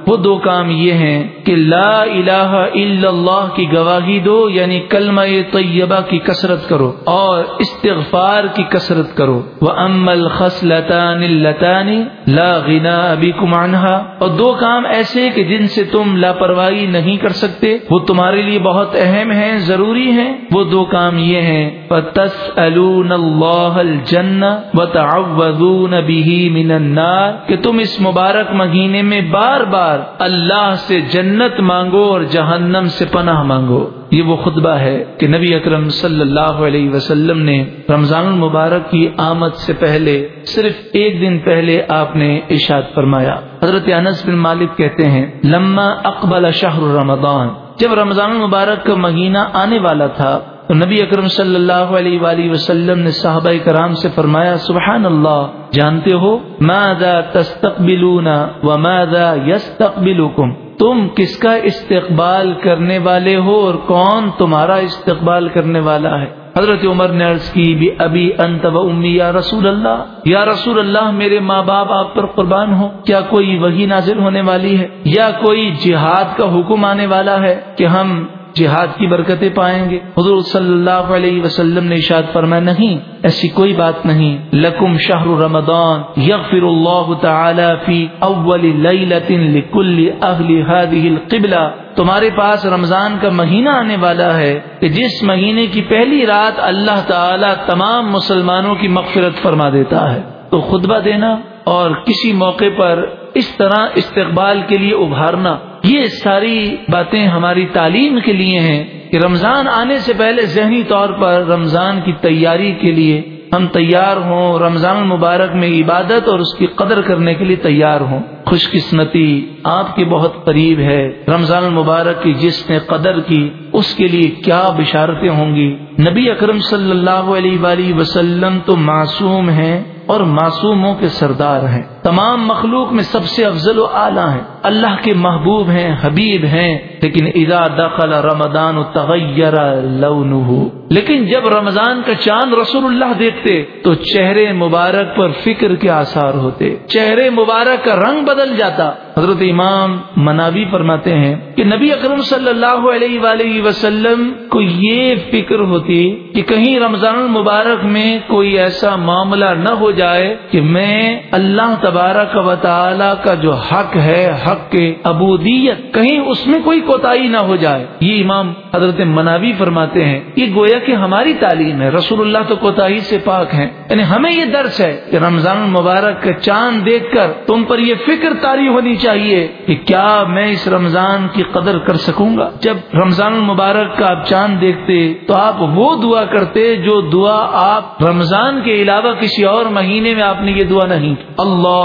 A: وہ دو کام یہ ہیں کہ لا الہ الا اللہ کی گواہی دو یعنی کلمہ طیبہ کی کثرت کرو اور استغفار کی کثرت کرو۔ وہ امل خصلتان التانی لا غنا ابھی عنها۔ اور دو کام ایسے کہ جن سے تم لاپرواہی نہیں کر سکتے، وہ تمہارے لیے بہت اہم ہیں، ضروری ہیں۔ وہ دو کام یہ ہے فتسألون اللہ الجنہ وتعوذون به من النار کہ تم اس مبارک مہینے میں بار بار اللہ سے جنت مانگو اور جہنم سے پناہ مانگو۔ یہ وہ خطبہ ہے کہ نبی اکرم صلی اللہ علیہ وسلم نے رمضان المبارک کی آمد سے پہلے، صرف ایک دن پہلے آپ نے اشاد فرمایا۔ حضرت انس بن مالک کہتے ہیں، لما اقبل شہر رمضان۔ جب رمضان المبارک کا مہینہ آنے والا تھا تو نبی اکرم صلی اللہ علیہ وآلہ وسلم نے صحابہ کرام سے فرمایا، سبحان اللہ، جانتے ہو، ماذا تستقبلون وماذا يستقبلكم تم کس کا استقبال کرنے والے ہو اور کون تمہارا استقبال کرنے والا ہے؟ حضرت عمر نے عرض کی بھی ابھی انت و امی، یا رسول اللہ، یا رسول اللہ، میرے ماں باپ آپ پر قربان ہو کیا کوئی وہی نازل ہونے والی ہے؟ یا کوئی جہاد کا حکم آنے والا ہے کہ ہم جہاد کی برکتیں پائیں گے۔ حضور صلی اللہ علیہ وسلم نے اشاد فرمایا، نہیں، ایسی کوئی بات نہیں۔ لکم شہر رمضان یغفر اللہ تعالی فی اول لیلت لکل اہل هذه القبلہ۔ تمہارے پاس رمضان کا مہینہ آنے والا ہے کہ جس مہینے کی پہلی رات اللہ تعالی تمام مسلمانوں کی مغفرت فرما دیتا ہے۔ تو خطبہ دینا اور کسی موقع پر اس طرح استقبال کے لیے ابھارنا۔ یہ ساری باتیں ہماری تعلیم کے لیے ہیں کہ رمضان آنے سے پہلے ذہنی طور پر رمضان کی تیاری کے لیے ہم تیار ہوں، رمضان المبارک میں عبادت اور اس کی قدر کرنے کے لیے تیار ہوں۔ خوش قسمتی آپ کے بہت قریب ہے۔ رمضان المبارک کی جس نے قدر کی، اس کے لیے کیا بشارتیں ہوں گی؟ نبی اکرم صلی اللہ علیہ وآلہ وسلم تو معصوم ہیں اور معصوموں کے سردار ہیں۔ تمام مخلوق میں سب سے افضل و اعلیٰ ہیں۔ اللہ کے محبوب ہیں، حبیب ہیں۔ لیکن اذا دخل رمضان تغیر لونہ لیکن جب رمضان کا چاند رسول اللہ دیکھتے، تو چہرے مبارک پر فکر کے آثار ہوتے۔ چہرے مبارک کا رنگ بدل جاتا۔ حضرت امام منابی فرماتے ہیں کہ نبی اکرم صلی اللہ علیہ وآلہ وسلم کو یہ فکر ہوتی کہ کہیں رمضان المبارک میں کوئی ایسا معاملہ نہ ہو جائے کہ میں اللہ تبارک و تعالی کا جو حق ہے، حق کے ابودیت کہیں اس میں کوئی کوتا نہ ہو جائے۔ یہ امام حضرت مناوی فرماتے ہیں، یہ گویا کہ ہماری تعلیم ہے، رسول اللہ تو کوتا سے پاک ہیں۔ یعنی ہمیں یہ درس ہے کہ رمضان المبارک کا چاند دیکھ کر تم پر یہ فکر تاری ہونی چاہیے کہ کیا میں اس رمضان کی قدر کر سکوں گا۔ جب رمضان المبارک کا آپ چاند دیکھتے تو آپ وہ دعا کرتے جو دعا آپ رمضان کے علاوہ کسی اور مہینے میں آپ نے یہ دعا نہیں اللہ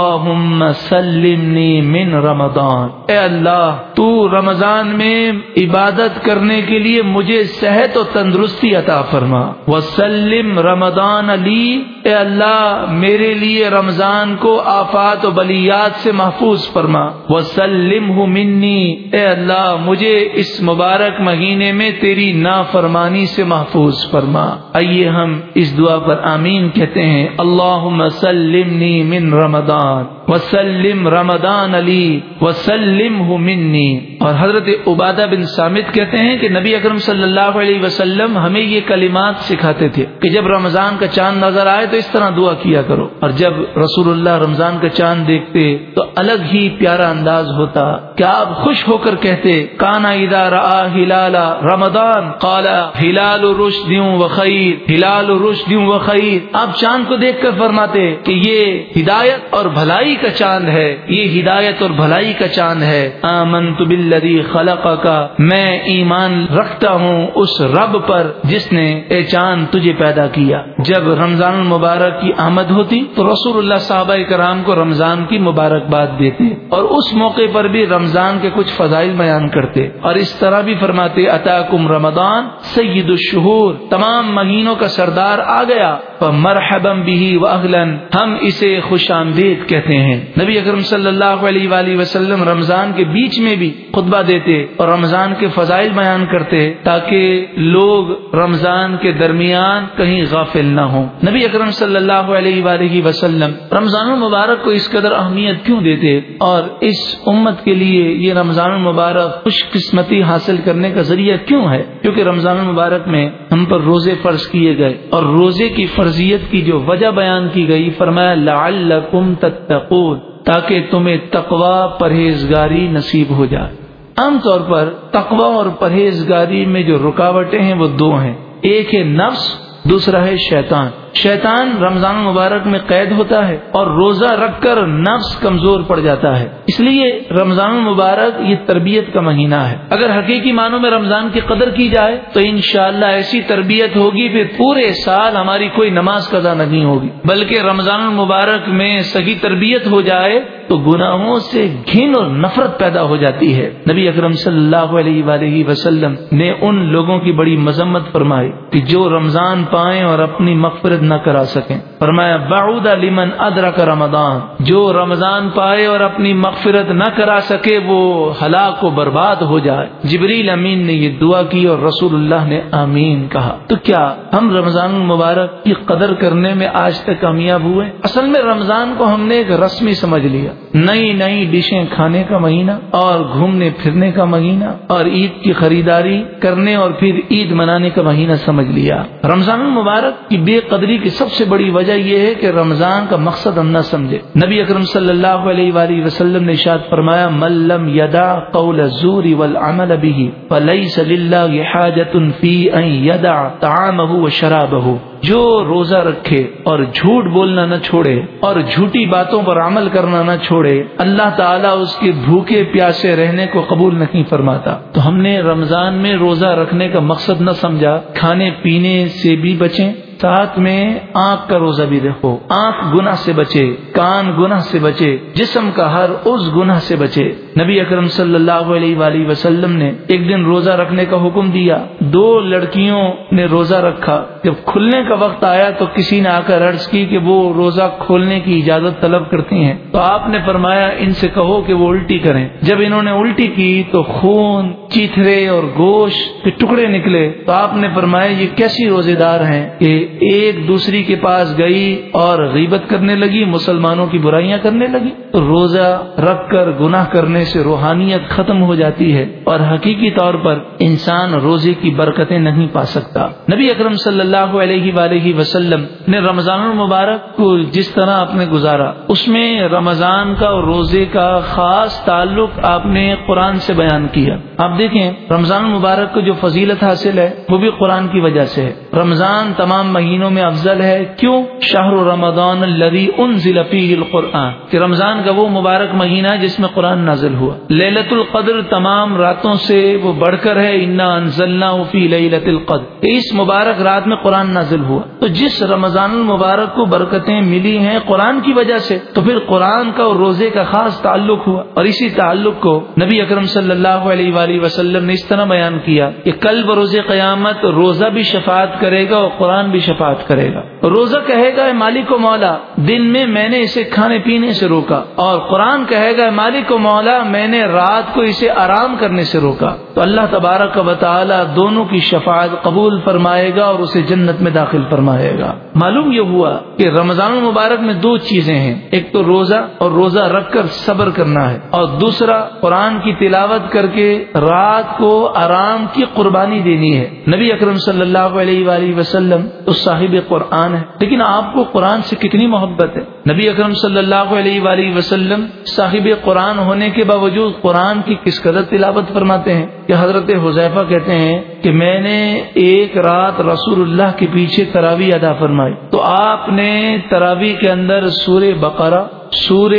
A: سلمنی من رمضان۔ اے اللہ تو رمضان میں عبادت کرنے کے لیے مجھے صحت و تندرستی عطا فرما۔ وسلم رمضان علی۔ اے اللہ، میرے لیے رمضان کو آفات و بلیات سے محفوظ فرما۔ وسلم منی۔ اے اللہ، مجھے اس مبارک مہینے میں تیری نافرمانی سے محفوظ فرما۔ آئیے ہم اس دعا پر آمین کہتے ہیں۔ اللہ سلمنی من رمضان۔ وسلم رمضان علی وسلم منی۔ اور حضرت عبادہ بن سامد کہتے ہیں کہ نبی اکرم صلی اللہ علیہ وسلم ہمیں یہ کلمات سکھاتے تھے کہ جب رمضان کا چاند نظر آئے تو اس طرح دعا کیا کرو۔ اور جب رسول اللہ رمضان کا چاند دیکھتے تو الگ ہی پیارا انداز ہوتا۔ کیا آپ خوش ہو کر کہتے، کانا ادارہ ہلال رمضان کالا ہلال رش دوں و خیر ہلال رش دوں و خیر آپ چاند کو دیکھ کر فرماتے کہ یہ ہدایت اور بھلائی کا چاند ہے، یہ ہدایت اور بھلائی کا چاند ہے۔ آمن تو بل بلدی خلق کا میں ایمان رکھتا ہوں اس رب پر جس نے اے چاند تجھے پیدا کیا۔ جب رمضان المبارک کی آمد ہوتی تو رسول اللہ صحابہ کرام کو رمضان کی مبارکباد دیتے اور اس موقع پر بھی رمضان کے کچھ فضائل بیان کرتے۔ اور اس طرح بھی فرماتے عطا کم رمضان، سید الشہور، تمام مہینوں کا سردار آ گیا۔ مرحبم بھی اغلن ہم اسے خوش آمدید کہتے ہیں۔ نبی اکرم صلی اللہ علیہ وآلہ وسلم رمضان کے بیچ میں بھی خطبہ دیتے اور رمضان کے فضائل بیان کرتے تاکہ لوگ رمضان کے درمیان کہیں غافل نہ ہوں۔ نبی اکرم صلی اللہ علیہ وآلہ وسلم رمضان المبارک کو اس قدر اہمیت کیوں دیتے اور اس امت کے لیے یہ رمضان المبارک خوش قسمتی حاصل کرنے کا ذریعہ کیوں ہے؟ کیونکہ رمضان المبارک میں ہم پر روزے فرض کیے گئے اور روزے کی فرضیت کی جو وجہ بیان کی گئی، فرمایا، لعلکم تتقون۔ تاکہ تمہیں تقوا پرہیزگاری نصیب ہو جائے۔ عام طور پر تقوا اور پرہیزگاری میں جو رکاوٹیں ہیں وہ دو ہیں۔ ایک ہے نفس، دوسرا ہے شیطان۔ شیطان رمضان مبارک میں قید ہوتا ہے اور روزہ رکھ کر نفس کمزور پڑ جاتا ہے۔ اس لیے رمضان مبارک یہ تربیت کا مہینہ ہے۔ اگر حقیقی معنوں میں رمضان کی قدر کی جائے تو انشاءاللہ ایسی تربیت ہوگی پھر پورے سال ہماری کوئی نماز قضا نہیں ہوگی۔ بلکہ رمضان المبارک میں صحیح تربیت ہو جائے تو گناہوں سے گھن اور نفرت پیدا ہو جاتی ہے۔ نبی اکرم صلی اللہ علیہ وآلہ وسلم نے ان لوگوں کی بڑی مذمت فرمائی کہ جو رمضان پائیں اور اپنی مغفرت نہ کرا سکیں۔ فرمایا، بعود لمن ادرک رمضان جو رمضان پائے اور اپنی مغفرت نہ کرا سکے، وہ ہلاک و برباد ہو جائے۔ جبریل امین نے یہ دعا کی اور رسول اللہ نے آمین کہا۔ تو کیا ہم رمضان المبارک کی قدر کرنے میں آج تک کامیاب ہوئے؟ اصل میں رمضان کو ہم نے ایک رسمی سمجھ لیا۔ نئی نئی ڈشیں کھانے کا مہینہ اور گھومنے پھرنے کا مہینہ اور عید کی خریداری کرنے اور پھر عید منانے کا مہینہ سمجھ لیا۔ رمضان المبارک کی بے قدری کی سب سے بڑی وجہ یہ ہے کہ رمضان کا مقصد ہم نہ سمجھے۔ نبی اکرم صلی اللہ علیہ وآلہ وسلم نے شاد فرمایا ملم یدا قول الزور والعمل به فليس لله حاجة في ان يدع طعامه وشرابه جو روزہ رکھے اور جھوٹ بولنا نہ چھوڑے اور جھوٹی باتوں پر عمل کرنا نہ چھوڑے، اللہ تعالیٰ اس کے بھوکے پیاسے رہنے کو قبول نہیں فرماتا۔ تو ہم نے رمضان میں روزہ رکھنے کا مقصد نہ سمجھا، کھانے پینے سے بھی بچیں۔ ساتھ میں آنکھ کا روزہ بھی رکھو۔ آنکھ گناہ سے بچے، کان گناہ سے بچے، جسم کا ہر اس گناہ سے بچے۔ نبی اکرم صلی اللہ علیہ وآلہ وسلم نے ایک دن روزہ رکھنے کا حکم دیا۔ دو لڑکیوں نے روزہ رکھا۔ جب کھلنے کا وقت آیا تو کسی نے آ کر عرض کی کہ وہ روزہ کھولنے کی اجازت طلب کرتی ہیں۔ تو آپ نے فرمایا، ان سے کہو کہ وہ الٹی کریں۔ جب انہوں نے الٹی کی تو خون، چیتھرے اور گوشت کے ٹکڑے نکلے۔ تو آپ نے فرمایا، یہ کیسی روزے دار ہیں کہ ایک دوسری کے پاس گئی اور غیبت کرنے لگی، مسلمانوں کی برائیاں کرنے لگی۔ تو روزہ رکھ کر گناہ کرنے سے روحانیت ختم ہو جاتی ہے اور حقیقی طور پر انسان روزے کی برکتیں نہیں پا سکتا۔ نبی اکرم صلی اللہ علیہ وآلہ وسلم نے رمضان المبارک کو جس طرح آپ نے گزارا، اس میں رمضان کا اور روزے کا خاص تعلق آپ نے قرآن سے بیان کیا۔ آپ دیکھیں، رمضان المبارک کو جو فضیلت حاصل ہے، وہ بھی قرآن کی وجہ سے ہے۔ رمضان تمام مہینوں میں افضل ہے، کیوں؟ شاہر رمضان الذي انزل فيه القرآن۔ کہ رمضان کا وہ مبارک مہینہ جس میں قرآن نازل ہوا۔ للت القدر تمام راتوں سے وہ بڑھ کر ہے، انا انزلنا فی لیلت القدر۔ اس مبارک رات میں قرآن نازل ہوا۔ تو جس رمضان المبارک کو برکتیں ملی ہیں قرآن کی وجہ سے، تو پھر قرآن کا اور روزے کا خاص تعلق ہوا۔ اور اسی تعلق کو نبی اکرم صلی اللہ علیہ وآلہ وسلم نے اس طرح بیان کیا کہ کل بروز قیامت روزہ بھی شفاعت کرے گا اور قرآن بھی شفاعت کرے گا۔ روزہ کہے گا مالک و مولا، دن میں میں نے اسے کھانے پینے سے روکا۔ اور قرآن کہے گا مالک و مولا میں نے رات کو اسے آرام کرنے سے روکا۔ تو اللہ تبارک و تعالی دونوں کی شفاعت قبول فرمائے گا اور اسے جنت میں داخل فرمائے گا۔ معلوم یہ ہوا کہ رمضان المبارک میں دو چیزیں ہیں۔ ایک تو روزہ اور روزہ رکھ کر صبر کرنا ہے۔ اور دوسرا، قرآن کی تلاوت کر کے رات کو آرام کی قربانی دینی ہے۔ نبی اکرم صلی اللہ علیہ وآلہ وسلم تو صاحب قرآن ہے لیکن آپ کو قرآن سے کتنی محبت ہے؟ نبی اکرم صلی اللہ علیہ وآلہ وسلم صاحب قرآن ہونے کے باوجود قرآن کی کس قدر تلاوت فرماتے ہیں کہ حضرت حذیفہ کہتے ہیں کہ میں نے ایک رات رسول اللہ کے پیچھے تراوی ادا فرمائی۔ تو آپ نے تراوی کے اندر سور بقرہ سور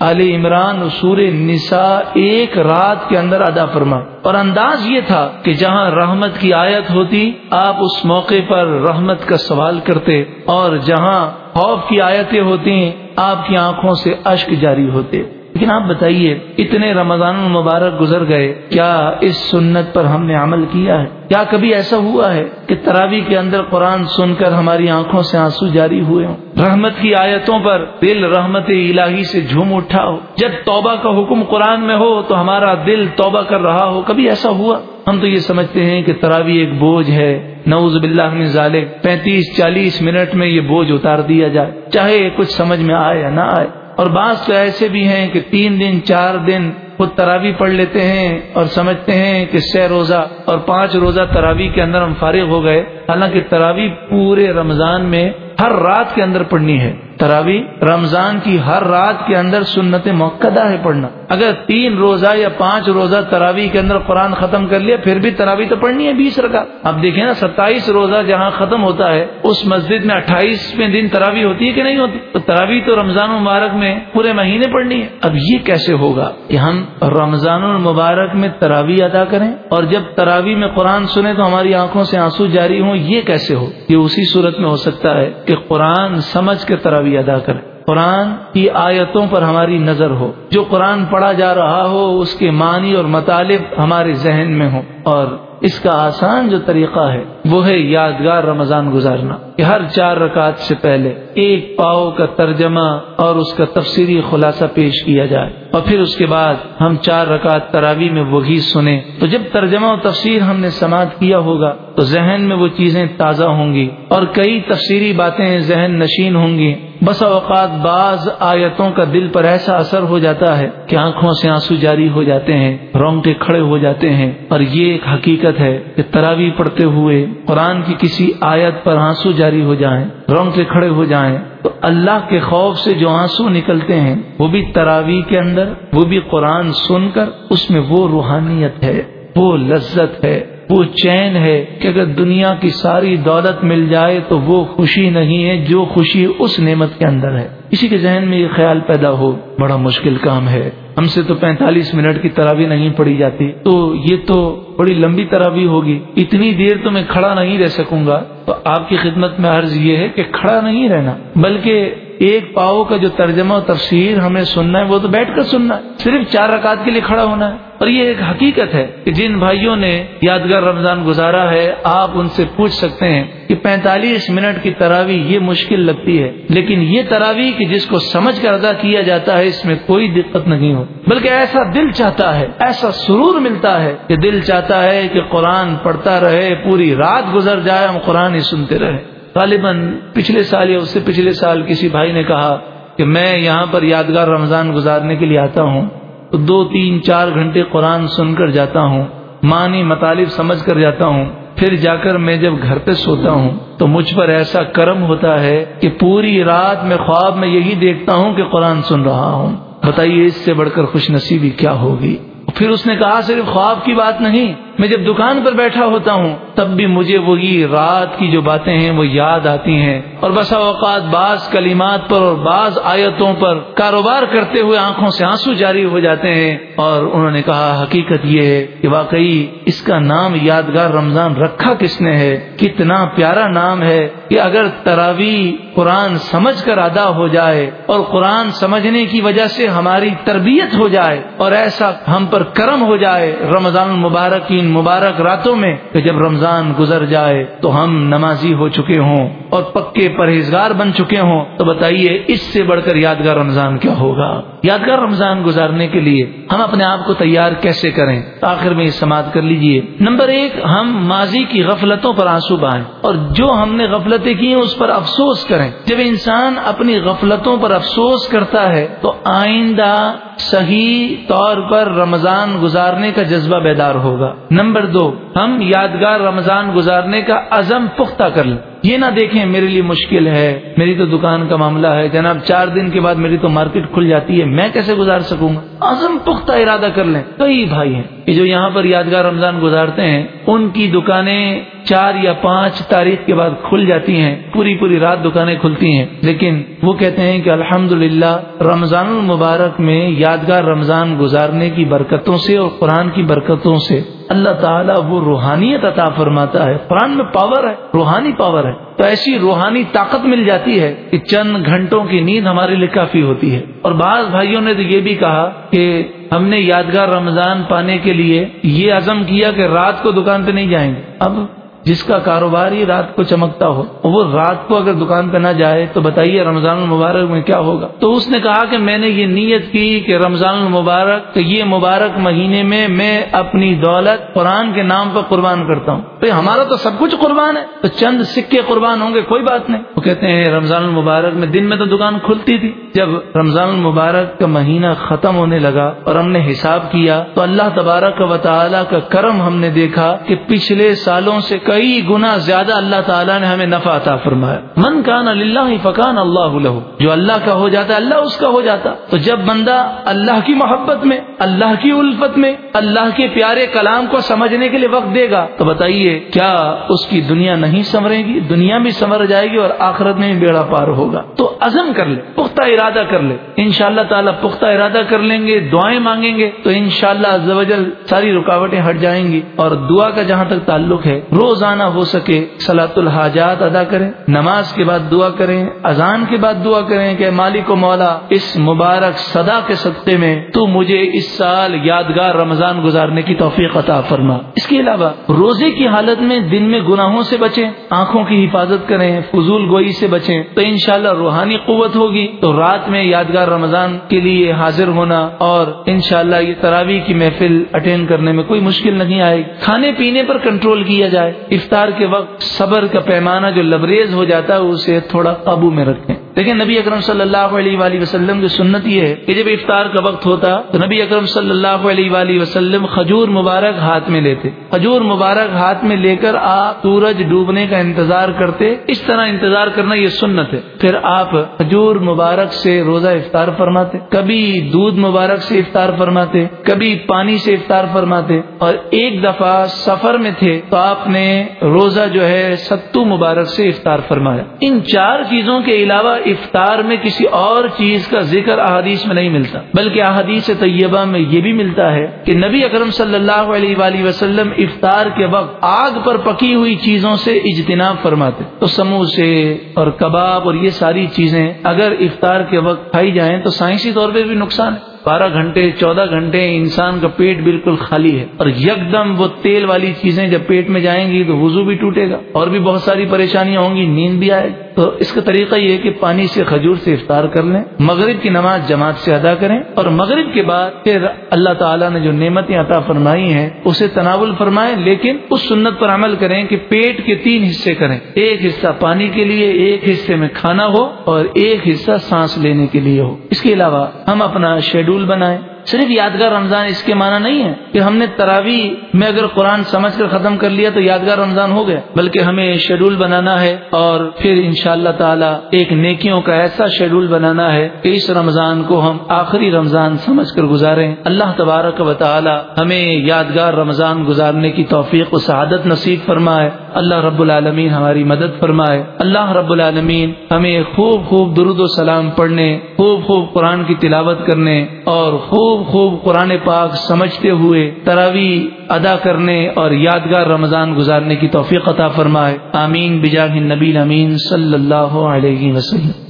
A: علی عمران سور نساء ایک رات کے اندر ادا فرما اور انداز یہ تھا کہ جہاں رحمت کی آیت ہوتی، آپ اس موقع پر رحمت کا سوال کرتے اور جہاں خوف کی آیتیں ہوتی آپ کی آنکھوں سے اشک جاری ہوتے۔ لیکن آپ بتائیے، اتنے رمضان المبارک گزر گئے، کیا اس سنت پر ہم نے عمل کیا ہے؟ کیا کبھی ایسا ہوا ہے کہ تراوی کے اندر قرآن سن کر ہماری آنکھوں سے آنسو جاری ہوئے ہوں؟ رحمت کی آیتوں پر دل رحمت الہی سے جھوم اٹھا ہو۔ جب توبہ کا حکم قرآن میں ہو تو ہمارا دل توبہ کر رہا ہو۔ کبھی ایسا ہوا؟ ہم تو یہ سمجھتے ہیں کہ تراوی ایک بوجھ ہے۔ نوز باللہ من ظالم پینتیس چالیس منٹ میں یہ بوجھ اتار دیا جائے، چاہے کچھ سمجھ میں آئے یا نہ آئے۔ اور بعض تو ایسے بھی ہیں کہ تین دن، چار دن خود تراوی پڑھ لیتے ہیں اور سمجھتے ہیں کہ سہ روزہ اور پانچ روزہ تراوی کے اندر ہم فارغ ہو گئے۔ حالانکہ تراوی پورے رمضان میں ہر رات کے اندر پڑھنی ہے۔ تراوی رمضان کی ہر رات کے اندر سنت موقع ہے پڑھنا۔ اگر تین روزہ یا پانچ روزہ تراوی کے اندر قرآن ختم کر لیا، پھر بھی تراوی تو پڑھنی ہے بیس رکا اب دیکھیں نا، ستائیس روزہ جہاں ختم ہوتا ہے، اس مسجد میں اٹھائیسویں دن تراوی ہوتی ہے کہ نہیں ہوتی؟ تو تراوی تو رمضان المبارک میں پورے مہینے پڑھنی ہے۔ اب یہ کیسے ہوگا کہ ہم رمضان المبارک میں تراوی ادا کریں اور جب تراوی میں قرآن سنیں تو ہماری آنکھوں سے آنسو جاری ہوں، یہ کیسے ہو؟ یہ اسی صورت میں ہو سکتا ہے کہ قرآن سمجھ کے تراوی ادا کریں۔ قرآن کی آیتوں پر ہماری نظر ہو۔ جو قرآن پڑھا جا رہا ہو، اس کے معنی اور مطالب ہمارے ذہن میں ہو اور اس کا آسان جو طریقہ ہے، وہ ہے یادگار رمضان گزارنا۔ کہ ہر چار رکعت سے پہلے ایک پاؤ کا ترجمہ اور اس کا تفصیلی خلاصہ پیش کیا جائے۔ اور پھر اس کے بعد ہم چار رکعت تراوی میں وہی سنیں۔ تو جب ترجمہ و تفسیر ہم نے سماعت کیا ہوگا، تو ذہن میں وہ چیزیں تازہ ہوں گی۔ اور کئی تفسیری باتیں ذہن نشین ہوں گی۔ بس اوقات بعض آیتوں کا دل پر ایسا اثر ہو جاتا ہے کہ آنکھوں سے آنسو جاری ہو جاتے ہیں، رونگٹے کھڑے ہو جاتے ہیں۔ اور یہ ایک حقیقت ہے کہ تراوی پڑھتے ہوئے قرآن کی کسی آیت پر آنسو جاری ہو جائیں، رونگٹے کھڑے ہو جائیں، تو اللہ کے خوف سے جو آنسو نکلتے ہیں، وہ بھی تراوی کے اندر، وہ بھی قرآن سن کر، اس میں وہ روحانیت ہے۔ وہ لذت ہے، وہ چین ہے کہ اگر دنیا کی ساری دولت مل جائے تو وہ خوشی نہیں ہے جو خوشی اس نعمت کے اندر ہے۔ کسی کے ذہن میں یہ خیال پیدا ہو، بڑا مشکل کام ہے۔ ہم سے تو پینتالیس منٹ کی تراوی نہیں پڑی جاتی۔ تو یہ تو بڑی لمبی تراوی ہوگی۔ اتنی دیر تو میں کھڑا نہیں رہ سکوں گا۔ تو آپ کی خدمت میں عرض یہ ہے کہ کھڑا نہیں رہنا، بلکہ ایک پاؤ کا جو ترجمہ و تفسیر ہمیں سننا ہے، وہ تو بیٹھ کر سننا ہے۔ صرف چار رکعت کے لیے کھڑا ہونا ہے۔ اور یہ ایک حقیقت ہے کہ جن بھائیوں نے یادگار رمضان گزارا ہے، آپ ان سے پوچھ سکتے ہیں کہ پینتالیس منٹ کی تراوی یہ مشکل لگتی ہے، لیکن یہ تراوی کہ جس کو سمجھ کر ادا کیا جاتا ہے، اس میں کوئی دقت نہیں ہو۔ بلکہ ایسا دل چاہتا ہے، ایسا سرور ملتا ہے کہ دل چاہتا ہے کہ قرآن پڑھتا رہے، پوری رات گزر جائے، ہم قرآن ہی سنتے رہے۔ غالباً پچھلے سال یا اس سے پچھلے سال کسی بھائی نے کہا کہ میں یہاں پر یادگار رمضان گزارنے کے لیے آتا ہوں۔ دو تین چار گھنٹے قرآن سن کر جاتا ہوں، معنی مطالب سمجھ کر جاتا ہوں، پھر جا کر میں جب گھر پہ سوتا ہوں تو مجھ پر ایسا کرم ہوتا ہے کہ پوری رات میں خواب میں یہی دیکھتا ہوں کہ قرآن سن رہا ہوں۔ بتائیے اس سے بڑھ کر خوش نصیبی کیا ہوگی؟ پھر اس نے کہا، صرف خواب کی بات نہیں میں جب دکان پر بیٹھا ہوتا ہوں، تب بھی مجھے وہی رات کی جو باتیں ہیں وہ یاد آتی ہیں۔ اور بسا اوقات بعض کلمات پر اور بعض آیتوں پر کاروبار کرتے ہوئے آنکھوں سے آنسو جاری ہو جاتے ہیں۔ اور انہوں نے کہا، حقیقت یہ ہے کہ واقعی اس کا نام یادگار رمضان رکھا کس نے ہے؟ کتنا پیارا نام ہے کہ اگر تراوی قرآن سمجھ کر ادا ہو جائے اور قرآن سمجھنے کی وجہ سے ہماری تربیت ہو جائے اور ایسا ہم پر کرم ہو جائے، رمضان المبارک کی ان مبارک راتوں میں کہ جب رمضان گزر جائے تو ہم نمازی ہو چکے ہوں اور پکے پرہیزگار بن چکے ہوں، تو بتائیے اس سے بڑھ کر یادگار رمضان کیا ہوگا؟ یادگار رمضان گزارنے کے لیے ہم اپنے آپ کو تیار کیسے کریں؟ آخر میں سماعت کر لیجیے۔ نمبر ایک، ہم ماضی کی غفلتوں پر آنسو بہائیں اور جو ہم نے غفلتیں کی ہیں اس پر افسوس کریں۔ جب انسان اپنی غفلتوں پر افسوس کرتا ہے تو آئندہ صحیح طور پر رمضان گزارنے کا جذبہ بیدار ہوگا۔ نمبر دو، ہم یادگار رمضان گزارنے کا عزم پختہ کر لیں۔ یہ نہ دیکھیں میرے لیے مشکل ہے، میری تو دکان کا معاملہ ہے۔ جناب، چار دن کے بعد میری تو مارکیٹ کھل جاتی ہے، میں کیسے گزار سکوں گا؟ عزم پختہ ارادہ کر لیں۔ کئی بھائی ہیں کہ جو یہاں پر یادگار رمضان گزارتے ہیں، ان کی دکانیں چار یا پانچ تاریخ کے بعد کھل جاتی ہیں، پوری پوری رات دکانیں کھلتی ہیں۔ لیکن وہ کہتے ہیں کہ الحمد رمضان المبارک میں یادگار رمضان گزارنے کی برکتوں سے اور قرآن کی برکتوں سے اللہ تعالیٰ وہ روحانیت عطا فرماتا ہے۔ قرآن میں پاور ہے، روحانی پاور ہے۔ تو ایسی روحانی طاقت مل جاتی ہے کہ چند گھنٹوں کی نیند ہمارے لیے کافی ہوتی ہے۔ اور بعض بھائیوں نے تو یہ بھی کہا کہ ہم نے یادگار رمضان پانے کے لیے یہ عزم کیا کہ رات کو دکان پہ نہیں جائیں گے۔ اب جس کا کاروبار ہی رات کو چمکتا ہو، وہ رات کو اگر دکان پہ نہ جائے تو بتائیے رمضان المبارک میں کیا ہوگا؟ تو اس نے کہا کہ میں نے یہ نیت کی کہ رمضان المبارک یہ مبارک مہینے میں میں اپنی دولت قرآن کے نام پر قربان کرتا ہوں۔ تو ہمارا تو سب کچھ قربان ہے، تو چند سکے قربان ہوں گے، کوئی بات نہیں۔ وہ کہتے ہیں رمضان المبارک میں دن میں تو دکان کھلتی تھی۔ جب رمضان المبارک کا مہینہ ختم ہونے لگا اور ہم نے حساب کیا تو اللہ تبارک و تعالیٰ کا کرم ہم نے دیکھا کہ پچھلے سالوں سے کئی گنا زیادہ اللہ تعالیٰ نے ہمیں نفع عطا فرمایا۔ من کان اللہ فکان اللہ لہو جو اللہ کا ہو جاتا اللہ اس کا ہو جاتا۔ تو جب بندہ اللہ کی محبت میں، اللہ کی الفت میں، اللہ کے پیارے کلام کو سمجھنے کے لیے وقت دے گا، تو بتائیے کیا اس کی دنیا نہیں سمرے گی؟ دنیا بھی سمر جائے گی اور آخرت میں بھی بیڑا پار ہوگا۔ تو عزم کر لے۔ پختہ ارادہ کر لے ان شاء اللہ تعالیٰ پختہ ارادہ کر لیں گے، دعائیں مانگیں گے، تو ان شاء اللہ ساری رکاوٹیں ہٹ جائیں گی۔ اور دعا کا جہاں تک تعلق ہے، روزانہ ہو سکے سلاۃ الحاجات ادا کریں، نماز کے بعد دعا کریں، اذان کے بعد دعا کریں کہ مالک و مولا، اس مبارک صدا کے صدقے میں تو مجھے اس سال یادگار رمضان گزارنے کی توفیق عطا فرما۔ اس کے علاوہ روزے کی حالت میں دن میں گناہوں سے بچیں، آنکھوں کی حفاظت کریں، فضول گوئی سے بچیں، تو انشاءاللہ روحانی قوت ہوگی، تو رات رات میں یادگار رمضان کے لیے حاضر ہونا اور انشاءاللہ یہ تراوی کی محفل اٹینڈ کرنے میں کوئی مشکل نہیں آئے کھانے پینے پر کنٹرول کیا جائے۔ افطار کے وقت صبر کا پیمانہ جو لبریز ہو جاتا ہے، اسے تھوڑا قابو میں رکھیں۔ لیکن نبی اکرم صلی اللہ علیہ وآلہ وسلم کی سنت یہ ہے کہ جب افطار کا وقت ہوتا تو نبی اکرم صلی اللہ علیہ وآلہ وسلم کھجور مبارک ہاتھ میں لیتے۔ کھجور مبارک ہاتھ میں لے کر آپ سورج ڈوبنے کا انتظار کرتے، اس طرح انتظار کرنا یہ سنت ہے۔ پھر آپ کھجور مبارک سے روزہ افطار فرماتے، کبھی دودھ مبارک سے افطار فرماتے، کبھی پانی سے افطار فرماتے۔ اور ایک دفعہ سفر میں تھے تو آپ نے روزہ جو ہے ستو مبارک سے افطار فرمایا۔ ان چار چیزوں کے علاوہ افطار میں کسی اور چیز کا ذکر احادیث میں نہیں ملتا۔ بلکہ احادیث طیبہ میں یہ بھی ملتا ہے کہ نبی اکرم صلی اللہ علیہ وآلہ وسلم افطار کے وقت آگ پر پکی ہوئی چیزوں سے اجتناب فرماتے۔ تو سموسے اور کباب اور یہ ساری چیزیں اگر افطار کے وقت کھائی جائیں تو سائنسی طور پہ بھی نقصان ہے۔ بارہ گھنٹے، چودہ گھنٹے انسان کا پیٹ بالکل خالی ہے۔ اور یکدم وہ تیل والی چیزیں جب پیٹ میں جائیں گی تو وضو بھی ٹوٹے گا۔ اور بھی بہت ساری پریشانیاں ہوں گی، نیند بھی آئے۔ تو اس کا طریقہ یہ ہے کہ پانی سے کھجور سے افطار کر لیں، مغرب کی نماز جماعت سے ادا کریں۔ اور مغرب کے بعد پھر اللہ تعالیٰ نے جو نعمتیں عطا فرمائی ہیں، اسے تناول فرمائیں۔ لیکن اس سنت پر عمل کریں کہ پیٹ کے تین حصے کریں۔ ایک حصہ پانی کے لیے، ایک حصے میں کھانا ہو اور ایک حصہ سانس لینے کے لیے ہو۔ اس کے علاوہ ہم اپنا شیڈول بنائیں صرف یادگار رمضان اس کے معنی نہیں ہے کہ ہم نے تراوی میں اگر قرآن سمجھ کر ختم کر لیا تو یادگار رمضان ہو گیا، بلکہ ہمیں شیڈول بنانا ہے اور پھر ان شاء اللہ تعالیٰ ایک نیکیوں کا ایسا شیڈول بنانا ہے کہ اس رمضان کو ہم آخری رمضان سمجھ کر گزاریں۔ اللہ تبارک و تعالی ہمیں یادگار رمضان گزارنے کی توفیق و سعادت نصیب فرمائے۔ اللہ رب العالمین ہماری مدد فرمائے۔ اللہ رب العالمین ہمیں خوب خوب درود و سلام پڑھنے، خوب خوب قرآن کی تلاوت کرنے اور خوب خوب قرآن پاک سمجھتے ہوئے تراوی ادا کرنے اور یادگار رمضان گزارنے کی توفیق عطا فرمائے۔ آمین، بجاہ نبی امین صلی اللہ علیہ وسلم۔